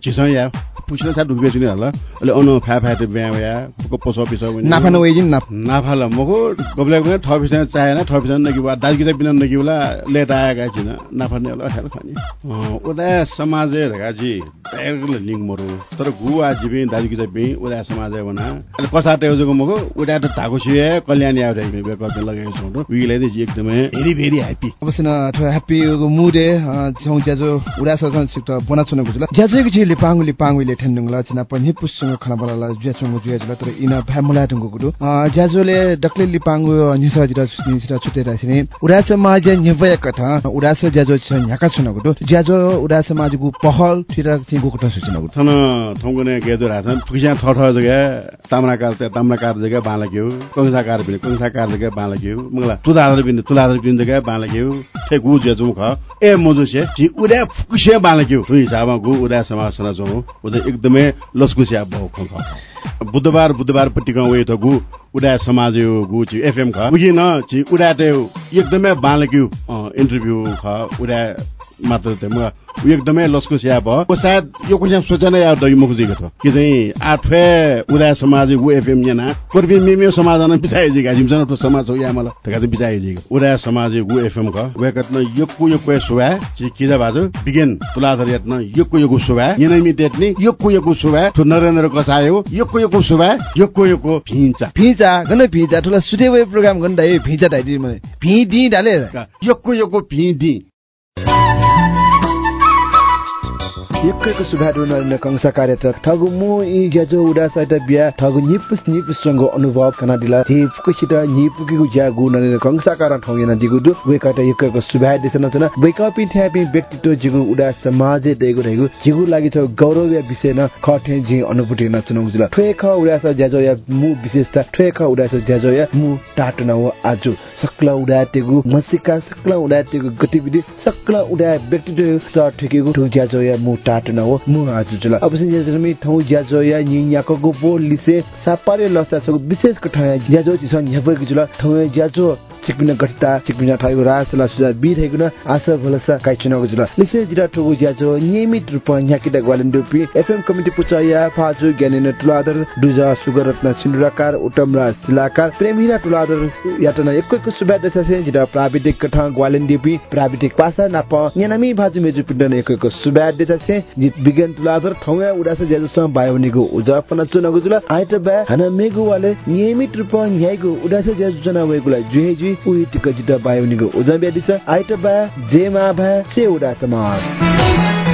I: चिसा या पुछिन सा ढुक्बे छिन होला। अहिले अनु फा फा ते ब्या ब्या को पोसो पिसो भने
B: नाफा न वेजिन नाफ।
I: नाफा ल मको गबले गबले ठ पिसन चाहेन ठ पिसन नगि वा दाजु चाहिँ बिना नगि होला लेट आएका छिन नाफा ने होला खेल खनि। उदा समाज रगा जी दायरले लिङ मरु। तर गु आजि बे दाजु कि चाहिँ उदा समाज वना अहिले कसा टेउजको मको उदा त धाको छिए कल्याणी आउ रे बे कति लगाएको छु उइले चाहिँ एकदमै भेरी भेरी ह्यापी
B: अवश्य न ह्यापी मुडे छौ ज्याजो उडा ससन सिक्ट बना छुन गुजुला। ज्याजो कि लिपाङ लिपाङ ठेन्डुङला चिना पनि पुसँग खना बला ज्यासँग जुयाजुला तर इन भ्यामुला ढुङ्गो गुडु ज्याजोले डक्ले लिपाङ निसा जिरा निसा छुटेर छिने उडा समाज निवय कथा उडा ज्याजो छ न्याका छुन गुडु। ज्याजो उडा समाजको पहल थिरा चाहिँ गुकुट सुचिन गुडु।
I: थन थौगने गेदो राछन फुकिसा ठ ठ जग्गा ताम्राकार ते ताम्राकार जग्गा बालग्यो कंसाकार बिन कंसाकार जग्गा मंगला बिन तुदादर बिन जग्गा ख ए मजुसे जी उडा फुकिसा बालग्यो हुइ हिसाबमा गु उडा समाज एकदमै खङ बुधबार बुधबार पट्टिका वे त गु उडा समाज एफएम ख उगी न छि उडा ते एकदमै बालक्यु इन्टरभ्यू ख उडा मात्र त म एकदमै लस्को स्या भयो। सायद यो कुनै सोचना या दइ मुख जिगो छ। कि चाहिँ आठे उडा समाज गु एफएम याना कोर्बी मेमियो समाज न बिचाइ जिगा जिमसन तो समाज हो या मला तका चाहिँ बिचाइ जिगा उडा समाज गु एफएम ख वेकत न यक्कु यक्कु सुवा छि किजा बाजु बिगिन तुलाधर यत न यक्कु यक्कु सुवा यनैमी डेट नि यक्कु यक्कु सुवा थु नरेन्द्र कसायो यक्कु यक्कु सुवा यक्कु यक्कु फिंचा
B: फिंचा गन फिंचा ठुला सुटे वे प्रोग्राम गन दाइ फिंचा दाइ मलाई भिडी डाले
I: यक्कु यक्कु Thank you.
B: एकैको सुधार नरेन्द्र कंसा कार्यरत ठगु मु इ ग्याजो उडा साइट ठगु निपुस निपुससँग अनुभव कना दिला फुकुसित निपुकिगु ज्यागु नरेन्द्र कंसा कारण ठौ yana दिगु दु वेकाट एकैको सुधार देसन न वेकपि थ्यापि व्यक्तित्व जिगु उडा समाज देगु रहेगु जिगु लागि छ गौरव या विषय न खठे जि अनुभूति न चुनौ जुला ठ्वे ख उडा स ज्याजो या मु विशेषता ठ्वे ख उडा स ज्याजो या मु टाट न हो आजु सकला उडा तेगु मसिका सकला उडा तेगु गतिविधि सकला उडा व्यक्तित्व स ठेकेगु ठु ज्याजो या मु टाट न हो मु आजु जुला अब सिन ज्याजो मी ठौ ज्याजो या नि याको गो बो लिसे सापारे लसा छ विशेष तुलादर दुजा सुगर सिन्दुराकार तुलादर यातन एकैको सुबा प्राविधिक प्राविधिक पासा नाप न्यानामी भाजु मेजु पिण्डन एकैको सुबा दशसे जित विज्ञान तुलादर ठौया उडास ज्याजो सम बायोनिगु उजा पन चुनागु जुला आइट बा हना मेगु वाले नियमित रूप न्याइगु उडास ज्याजो जना जुहे जुइ उही टिक जिता बायोनिगु उजा ब्यादिस आइट बा जेमा भा से उडा समाज